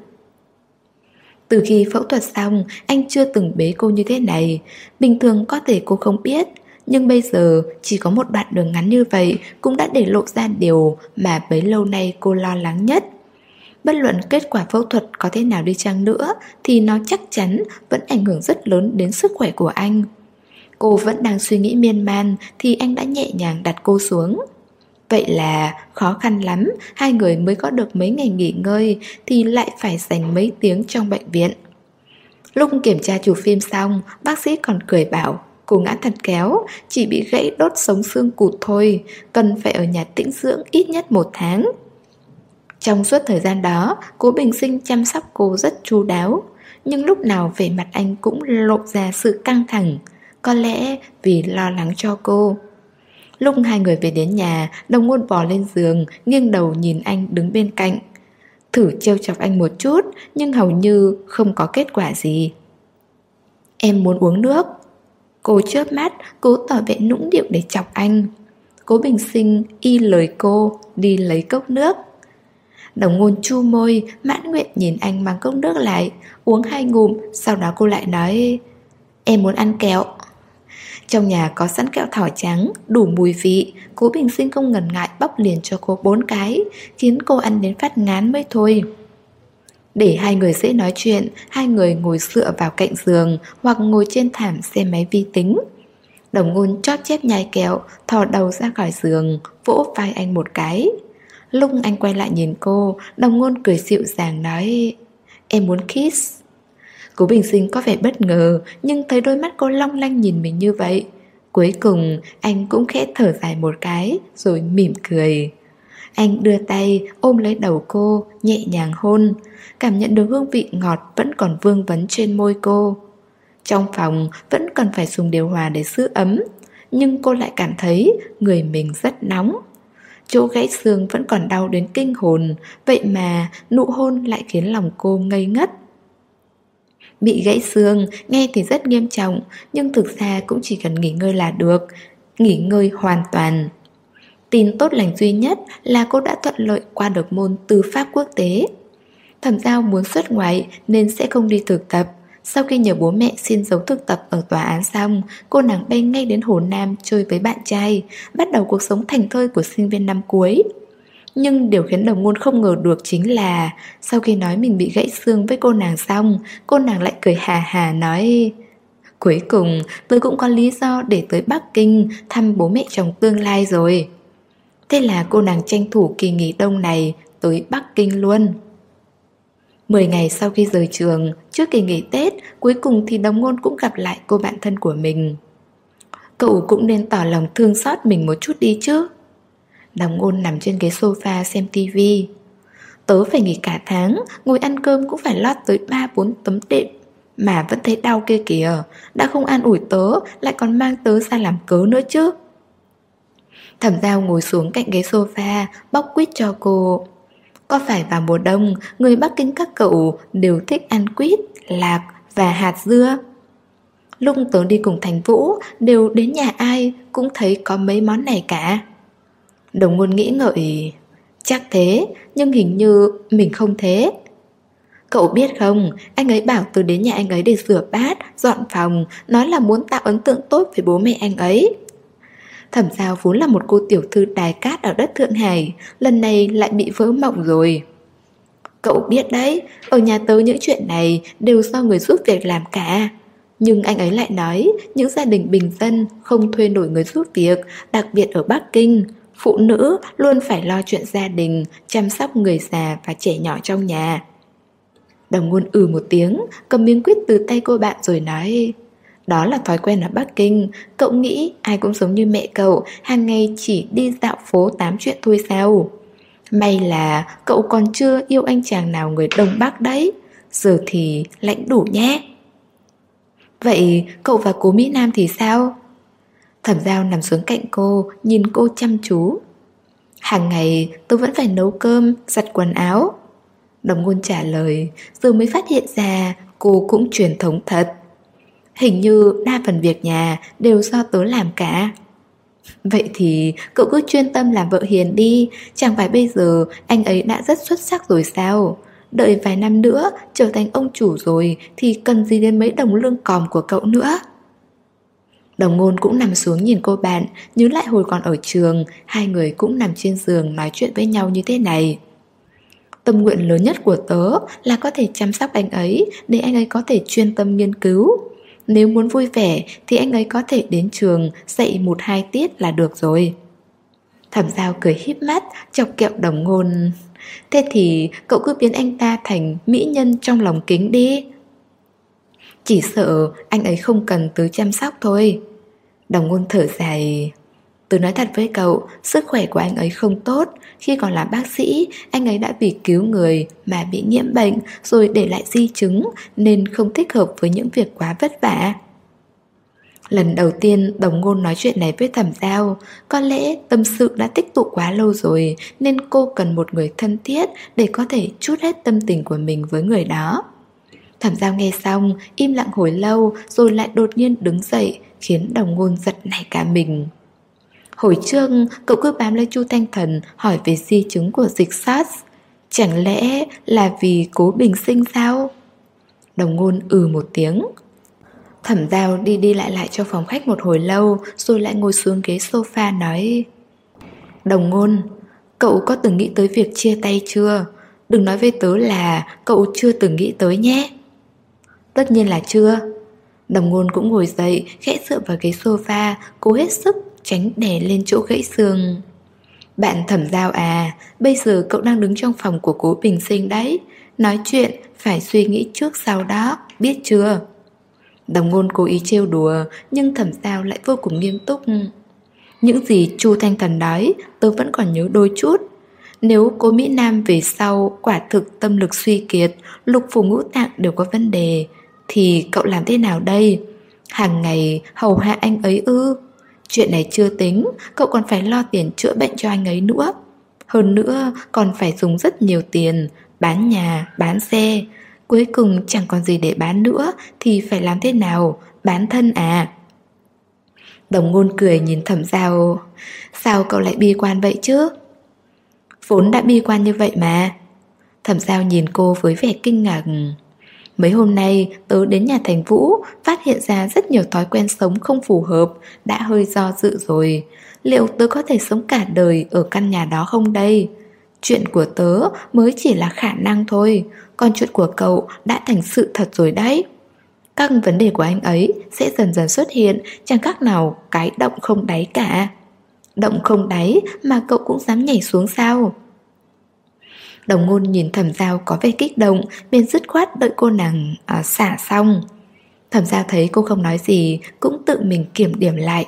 Từ khi phẫu thuật xong, anh chưa từng bế cô như thế này. Bình thường có thể cô không biết, nhưng bây giờ chỉ có một đoạn đường ngắn như vậy cũng đã để lộ ra điều mà bấy lâu nay cô lo lắng nhất. Bất luận kết quả phẫu thuật có thế nào đi chăng nữa thì nó chắc chắn vẫn ảnh hưởng rất lớn đến sức khỏe của anh. Cô vẫn đang suy nghĩ miên man thì anh đã nhẹ nhàng đặt cô xuống. Vậy là khó khăn lắm, hai người mới có được mấy ngày nghỉ ngơi thì lại phải dành mấy tiếng trong bệnh viện. Lúc kiểm tra chụp phim xong, bác sĩ còn cười bảo cô ngã thật kéo, chỉ bị gãy đốt sống xương cụt thôi, cần phải ở nhà tĩnh dưỡng ít nhất một tháng. Trong suốt thời gian đó, cố bình sinh chăm sóc cô rất chu đáo, nhưng lúc nào về mặt anh cũng lộ ra sự căng thẳng, có lẽ vì lo lắng cho cô. Lúc hai người về đến nhà, đồng ngôn bò lên giường, nghiêng đầu nhìn anh đứng bên cạnh. Thử trêu chọc anh một chút, nhưng hầu như không có kết quả gì. Em muốn uống nước. Cô chớp mắt, cố tỏ vẻ nũng điệu để chọc anh. Cố bình sinh y lời cô, đi lấy cốc nước. Đồng ngôn chu môi, mãn nguyện nhìn anh mang cốc nước lại, uống hai ngụm, sau đó cô lại nói Em muốn ăn kẹo. Trong nhà có sẵn kẹo thỏ trắng, đủ mùi vị, cố bình sinh không ngần ngại bóc liền cho cô bốn cái, khiến cô ăn đến phát ngán mới thôi. Để hai người dễ nói chuyện, hai người ngồi dựa vào cạnh giường hoặc ngồi trên thảm xem máy vi tính. Đồng ngôn chót chép nhai kẹo, thò đầu ra khỏi giường, vỗ vai anh một cái. Lúc anh quay lại nhìn cô, đồng ngôn cười dịu dàng nói Em muốn kiss Cố Bình Sinh có vẻ bất ngờ Nhưng thấy đôi mắt cô long lanh nhìn mình như vậy Cuối cùng anh cũng khẽ thở dài một cái Rồi mỉm cười Anh đưa tay ôm lấy đầu cô Nhẹ nhàng hôn Cảm nhận được hương vị ngọt Vẫn còn vương vấn trên môi cô Trong phòng vẫn cần phải dùng điều hòa để giữ ấm Nhưng cô lại cảm thấy Người mình rất nóng Chỗ gãy xương vẫn còn đau đến kinh hồn Vậy mà nụ hôn lại khiến lòng cô ngây ngất Bị gãy xương, nghe thì rất nghiêm trọng, nhưng thực ra cũng chỉ cần nghỉ ngơi là được, nghỉ ngơi hoàn toàn. Tin tốt lành duy nhất là cô đã thuận lợi qua được môn tư pháp quốc tế. Thẩm giao muốn xuất ngoại nên sẽ không đi thực tập. Sau khi nhờ bố mẹ xin dấu thực tập ở tòa án xong, cô nàng bay ngay đến Hồ Nam chơi với bạn trai, bắt đầu cuộc sống thành thơi của sinh viên năm cuối. Nhưng điều khiến đồng ngôn không ngờ được chính là Sau khi nói mình bị gãy xương với cô nàng xong Cô nàng lại cười hà hà nói Cuối cùng tôi cũng có lý do để tới Bắc Kinh thăm bố mẹ chồng tương lai rồi Thế là cô nàng tranh thủ kỳ nghỉ đông này tới Bắc Kinh luôn Mười ngày sau khi rời trường, trước kỳ nghỉ Tết, cuối cùng thì đồng ngôn cũng gặp lại cô bạn thân của mình. Cậu cũng nên tỏ lòng thương xót mình một chút đi chứ. Đồng ngôn nằm trên ghế sofa xem tivi Tớ phải nghỉ cả tháng Ngồi ăn cơm cũng phải lót tới 3-4 tấm đệm Mà vẫn thấy đau kia kìa Đã không an ủi tớ Lại còn mang tớ ra làm cớ nữa chứ Thẩm giao ngồi xuống cạnh ghế sofa Bóc quýt cho cô có phải vào mùa đông Người Bắc Kinh các cậu đều thích ăn quýt Lạc và hạt dưa? Lúc tớ đi cùng Thành Vũ Đều đến nhà ai Cũng thấy có mấy món này cả. Đồng ngôn nghĩ ngợi Chắc thế, nhưng hình như mình không thế. Cậu biết không, anh ấy bảo từ đến nhà anh ấy để rửa bát, dọn phòng Nói là muốn tạo ấn tượng tốt với bố mẹ anh ấy. Thẩm Giao vốn là một cô tiểu thư đài cát ở đất Thượng Hải Lần này lại bị vỡ mộng rồi Cậu biết đấy, ở nhà tớ những chuyện này đều do người giúp việc làm cả Nhưng anh ấy lại nói những gia đình bình dân không thuê nổi người giúp việc, đặc biệt ở Bắc Kinh. Phụ nữ luôn phải lo chuyện gia đình, chăm sóc người già và trẻ nhỏ trong nhà. Đồng ngôn ừ một tiếng, cầm miếng quýt từ tay cô bạn rồi nói đó là thói quen ở Bắc Kinh, cậu nghĩ ai cũng giống như mẹ cậu, hàng ngày chỉ đi dạo phố tám chuyện thôi sao? May là cậu còn chưa yêu anh chàng nào người Đông Bắc đấy, giờ thì lãnh đủ nhé. Vậy cậu và cố Mỹ Nam thì sao? Thẩm giao nằm xuống cạnh cô, nhìn cô chăm chú. Hàng ngày tôi vẫn phải nấu cơm, giặt quần áo. Đồng ngôn trả lời, giờ mới phát hiện ra cô cũng truyền thống thật. Hình như đa phần việc nhà đều do tớ làm cả. Vậy thì cậu cứ chuyên tâm làm vợ hiền đi, chẳng phải bây giờ anh ấy đã rất xuất sắc rồi sao? Đợi vài năm nữa trở thành ông chủ rồi thì cần gì đến mấy đồng lương còm của cậu nữa. Đồng ngôn cũng nằm xuống nhìn cô bạn, nhớ lại hồi còn ở trường, hai người cũng nằm trên giường nói chuyện với nhau như thế này. Tâm nguyện lớn nhất của tớ là có thể chăm sóc anh ấy để anh ấy có thể chuyên tâm nghiên cứu. Nếu muốn vui vẻ thì anh ấy có thể đến trường dạy một hai tiết là được rồi. Thẩm giao cười híp mắt, chọc kẹo đồng ngôn. Thế thì cậu cứ biến anh ta thành mỹ nhân trong lòng kính đi. Chỉ sợ anh ấy không cần tứ chăm sóc thôi. Đồng ngôn thở dài. Tớ nói thật với cậu, sức khỏe của anh ấy không tốt. Khi còn là bác sĩ, anh ấy đã vì cứu người mà bị nhiễm bệnh rồi để lại di chứng nên không thích hợp với những việc quá vất vả. Lần đầu tiên đồng ngôn nói chuyện này với thẩm giao Có lẽ tâm sự đã tích tụ quá lâu rồi Nên cô cần một người thân thiết Để có thể chút hết tâm tình của mình với người đó Thẩm giao nghe xong Im lặng hồi lâu Rồi lại đột nhiên đứng dậy Khiến đồng ngôn giật nảy cả mình Hồi trước, cậu cứ bám lấy Chu Thanh Thần Hỏi về di chứng của dịch SARS. Chẳng lẽ là vì cố bình sinh sao? Đồng ngôn ừ một tiếng. Thẩm giao đi đi lại lại cho phòng khách một hồi lâu, Rồi lại ngồi xuống ghế sofa nói, Đồng ngôn, Cậu có từng nghĩ tới việc chia tay chưa? Đừng nói với tớ là Cậu chưa từng nghĩ tới nhé. Tất nhiên là chưa. Đồng ngôn cũng ngồi dậy, Khẽ dựa vào ghế sofa, Cố hết sức tránh đè lên chỗ gãy xương. Bạn thẩm giao à Bây giờ cậu đang đứng trong phòng của cố bình sinh đấy. Nói chuyện, phải suy nghĩ trước sau đó, Biết chưa? Đồng ngôn cố ý trêu đùa, Nhưng thẩm giao lại vô cùng nghiêm túc. Những gì Chu Thanh Thần nói tôi vẫn còn nhớ đôi chút. Nếu cố Mỹ Nam về sau Quả thực tâm lực suy kiệt, Lục phủ ngũ tạng đều có vấn đề, Thì cậu làm thế nào đây? Hàng ngày hầu hạ anh ấy ư? Chuyện này chưa tính Cậu còn phải lo tiền chữa bệnh cho anh ấy nữa. Hơn nữa còn phải dùng rất nhiều tiền Bán nhà, bán xe. Cuối cùng chẳng còn gì để bán nữa Thì phải làm thế nào? Bán thân à? Đồng ngôn cười nhìn thẩm giao. Sao cậu lại bi quan vậy chứ? Vốn đã bi quan như vậy mà. Thẩm giao nhìn cô với vẻ kinh ngạc. Mấy hôm nay, tớ đến nhà thành Vũ, Phát hiện ra rất nhiều thói quen sống không phù hợp, Đã hơi do dự rồi. Liệu tớ có thể sống cả đời ở căn nhà đó không đây? Chuyện của tớ mới chỉ là khả năng thôi, Còn chuyện của cậu đã thành sự thật rồi đấy. Các vấn đề của anh ấy sẽ dần dần xuất hiện, Chẳng khác nào cái động không đáy cả. Động không đáy mà cậu cũng dám nhảy xuống sao? Đồng ngôn nhìn thẩm giao có vẻ kích động Bên dứt khoát đợi cô nàng à, xả xong. Thẩm giao thấy cô không nói gì Cũng tự mình kiểm điểm lại.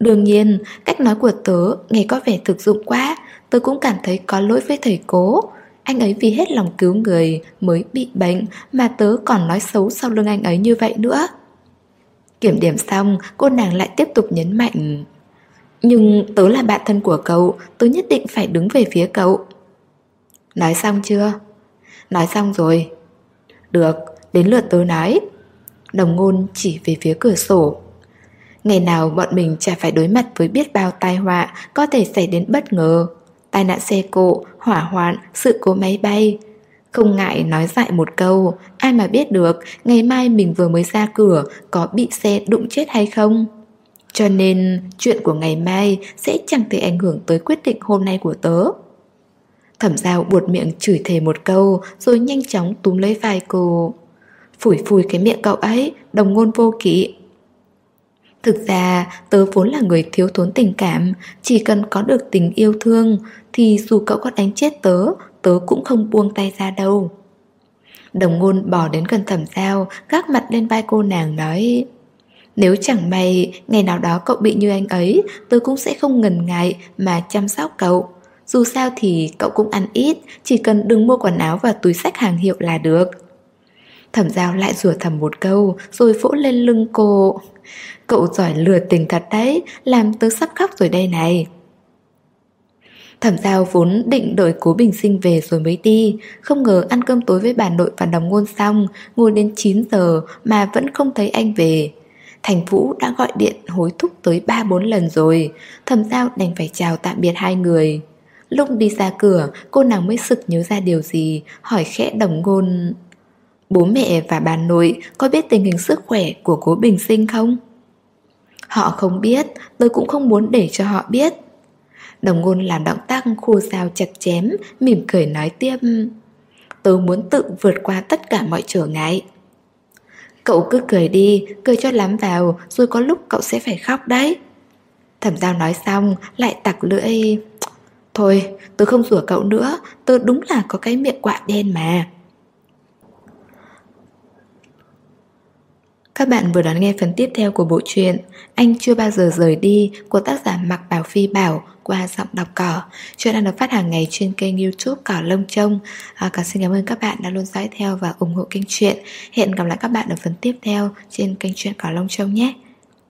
Đương nhiên, cách nói của tớ nghe có vẻ thực dụng quá Tớ cũng cảm thấy có lỗi với thầy cố. Anh ấy vì hết lòng cứu người mới bị bệnh Mà tớ còn nói xấu sau lưng anh ấy như vậy nữa. Kiểm điểm xong, cô nàng lại tiếp tục nhấn mạnh Nhưng tớ là bạn thân của cậu Tớ nhất định phải đứng về phía cậu. Nói xong chưa? Nói xong rồi. Được, đến lượt tớ nói. Đồng ngôn chỉ về phía cửa sổ. Ngày nào bọn mình chả phải đối mặt với biết bao tai họa Có thể xảy đến bất ngờ. Tai nạn xe cộ, hỏa hoạn, sự cố máy bay. Không ngại nói dại một câu Ai mà biết được Ngày mai mình vừa mới ra cửa Có bị xe đụng chết hay không? Cho nên chuyện của ngày mai Sẽ chẳng thể ảnh hưởng tới quyết định hôm nay của tớ. Thẩm giao buột miệng chửi thề một câu, Rồi nhanh chóng túm lấy vai cô. Phủi phủi cái miệng cậu ấy, Đồng ngôn vô kỵ. Thực ra, tớ vốn là người thiếu thốn tình cảm, Chỉ cần có được tình yêu thương, Thì dù cậu có đánh chết tớ Tớ cũng không buông tay ra đâu. Đồng ngôn bỏ đến gần thẩm giao, Gác mặt lên vai cô nàng nói, Nếu chẳng may Ngày nào đó cậu bị như anh ấy, Tớ cũng sẽ không ngần ngại Mà chăm sóc cậu. Dù sao thì cậu cũng ăn ít, Chỉ cần đừng mua quần áo và túi sách hàng hiệu là được. Thẩm giao lại rủa thầm một câu, Rồi vỗ lên lưng cô. Cậu giỏi lừa tình thật đấy, Làm tớ sắp khóc rồi đây này. Thẩm giao vốn định đợi cố bình sinh về rồi mới đi. Không ngờ ăn cơm tối với bà nội và đồng ngôn xong, Ngồi đến 9 giờ mà vẫn không thấy anh về. Thành Vũ đã gọi điện hối thúc tới 3-4 lần rồi. Thẩm giao đành phải chào tạm biệt hai người. Lúc đi ra cửa cô nàng mới sực nhớ ra điều gì Hỏi khẽ đồng ngôn. Bố mẹ và bà nội có biết tình hình sức khỏe của cố bình sinh không? Họ không biết, tôi cũng không muốn để cho họ biết. Đồng ngôn làm động tác khô dao chặt chém Mỉm cười nói tiếp. Tôi muốn tự vượt qua tất cả mọi trở ngại. Cậu cứ cười đi, cười cho lắm vào Rồi có lúc cậu sẽ phải khóc đấy. Thẩm giao nói xong Lại tặc lưỡi. Thôi tôi không rủa cậu nữa Tôi đúng là có cái miệng quạ đen mà Các bạn vừa đón nghe phần tiếp theo của bộ truyện Anh chưa bao giờ rời đi của tác giả Mạc Bảo Phi Bảo qua giọng đọc cỏ. Chuyện đang được phát hàng ngày trên kênh youtube Cỏ Lông Trông. À, cả xin cảm ơn các bạn đã luôn dõi theo và ủng hộ kênh truyện. Hẹn gặp lại các bạn ở phần tiếp theo trên kênh truyện Cỏ Lông Trông nhé.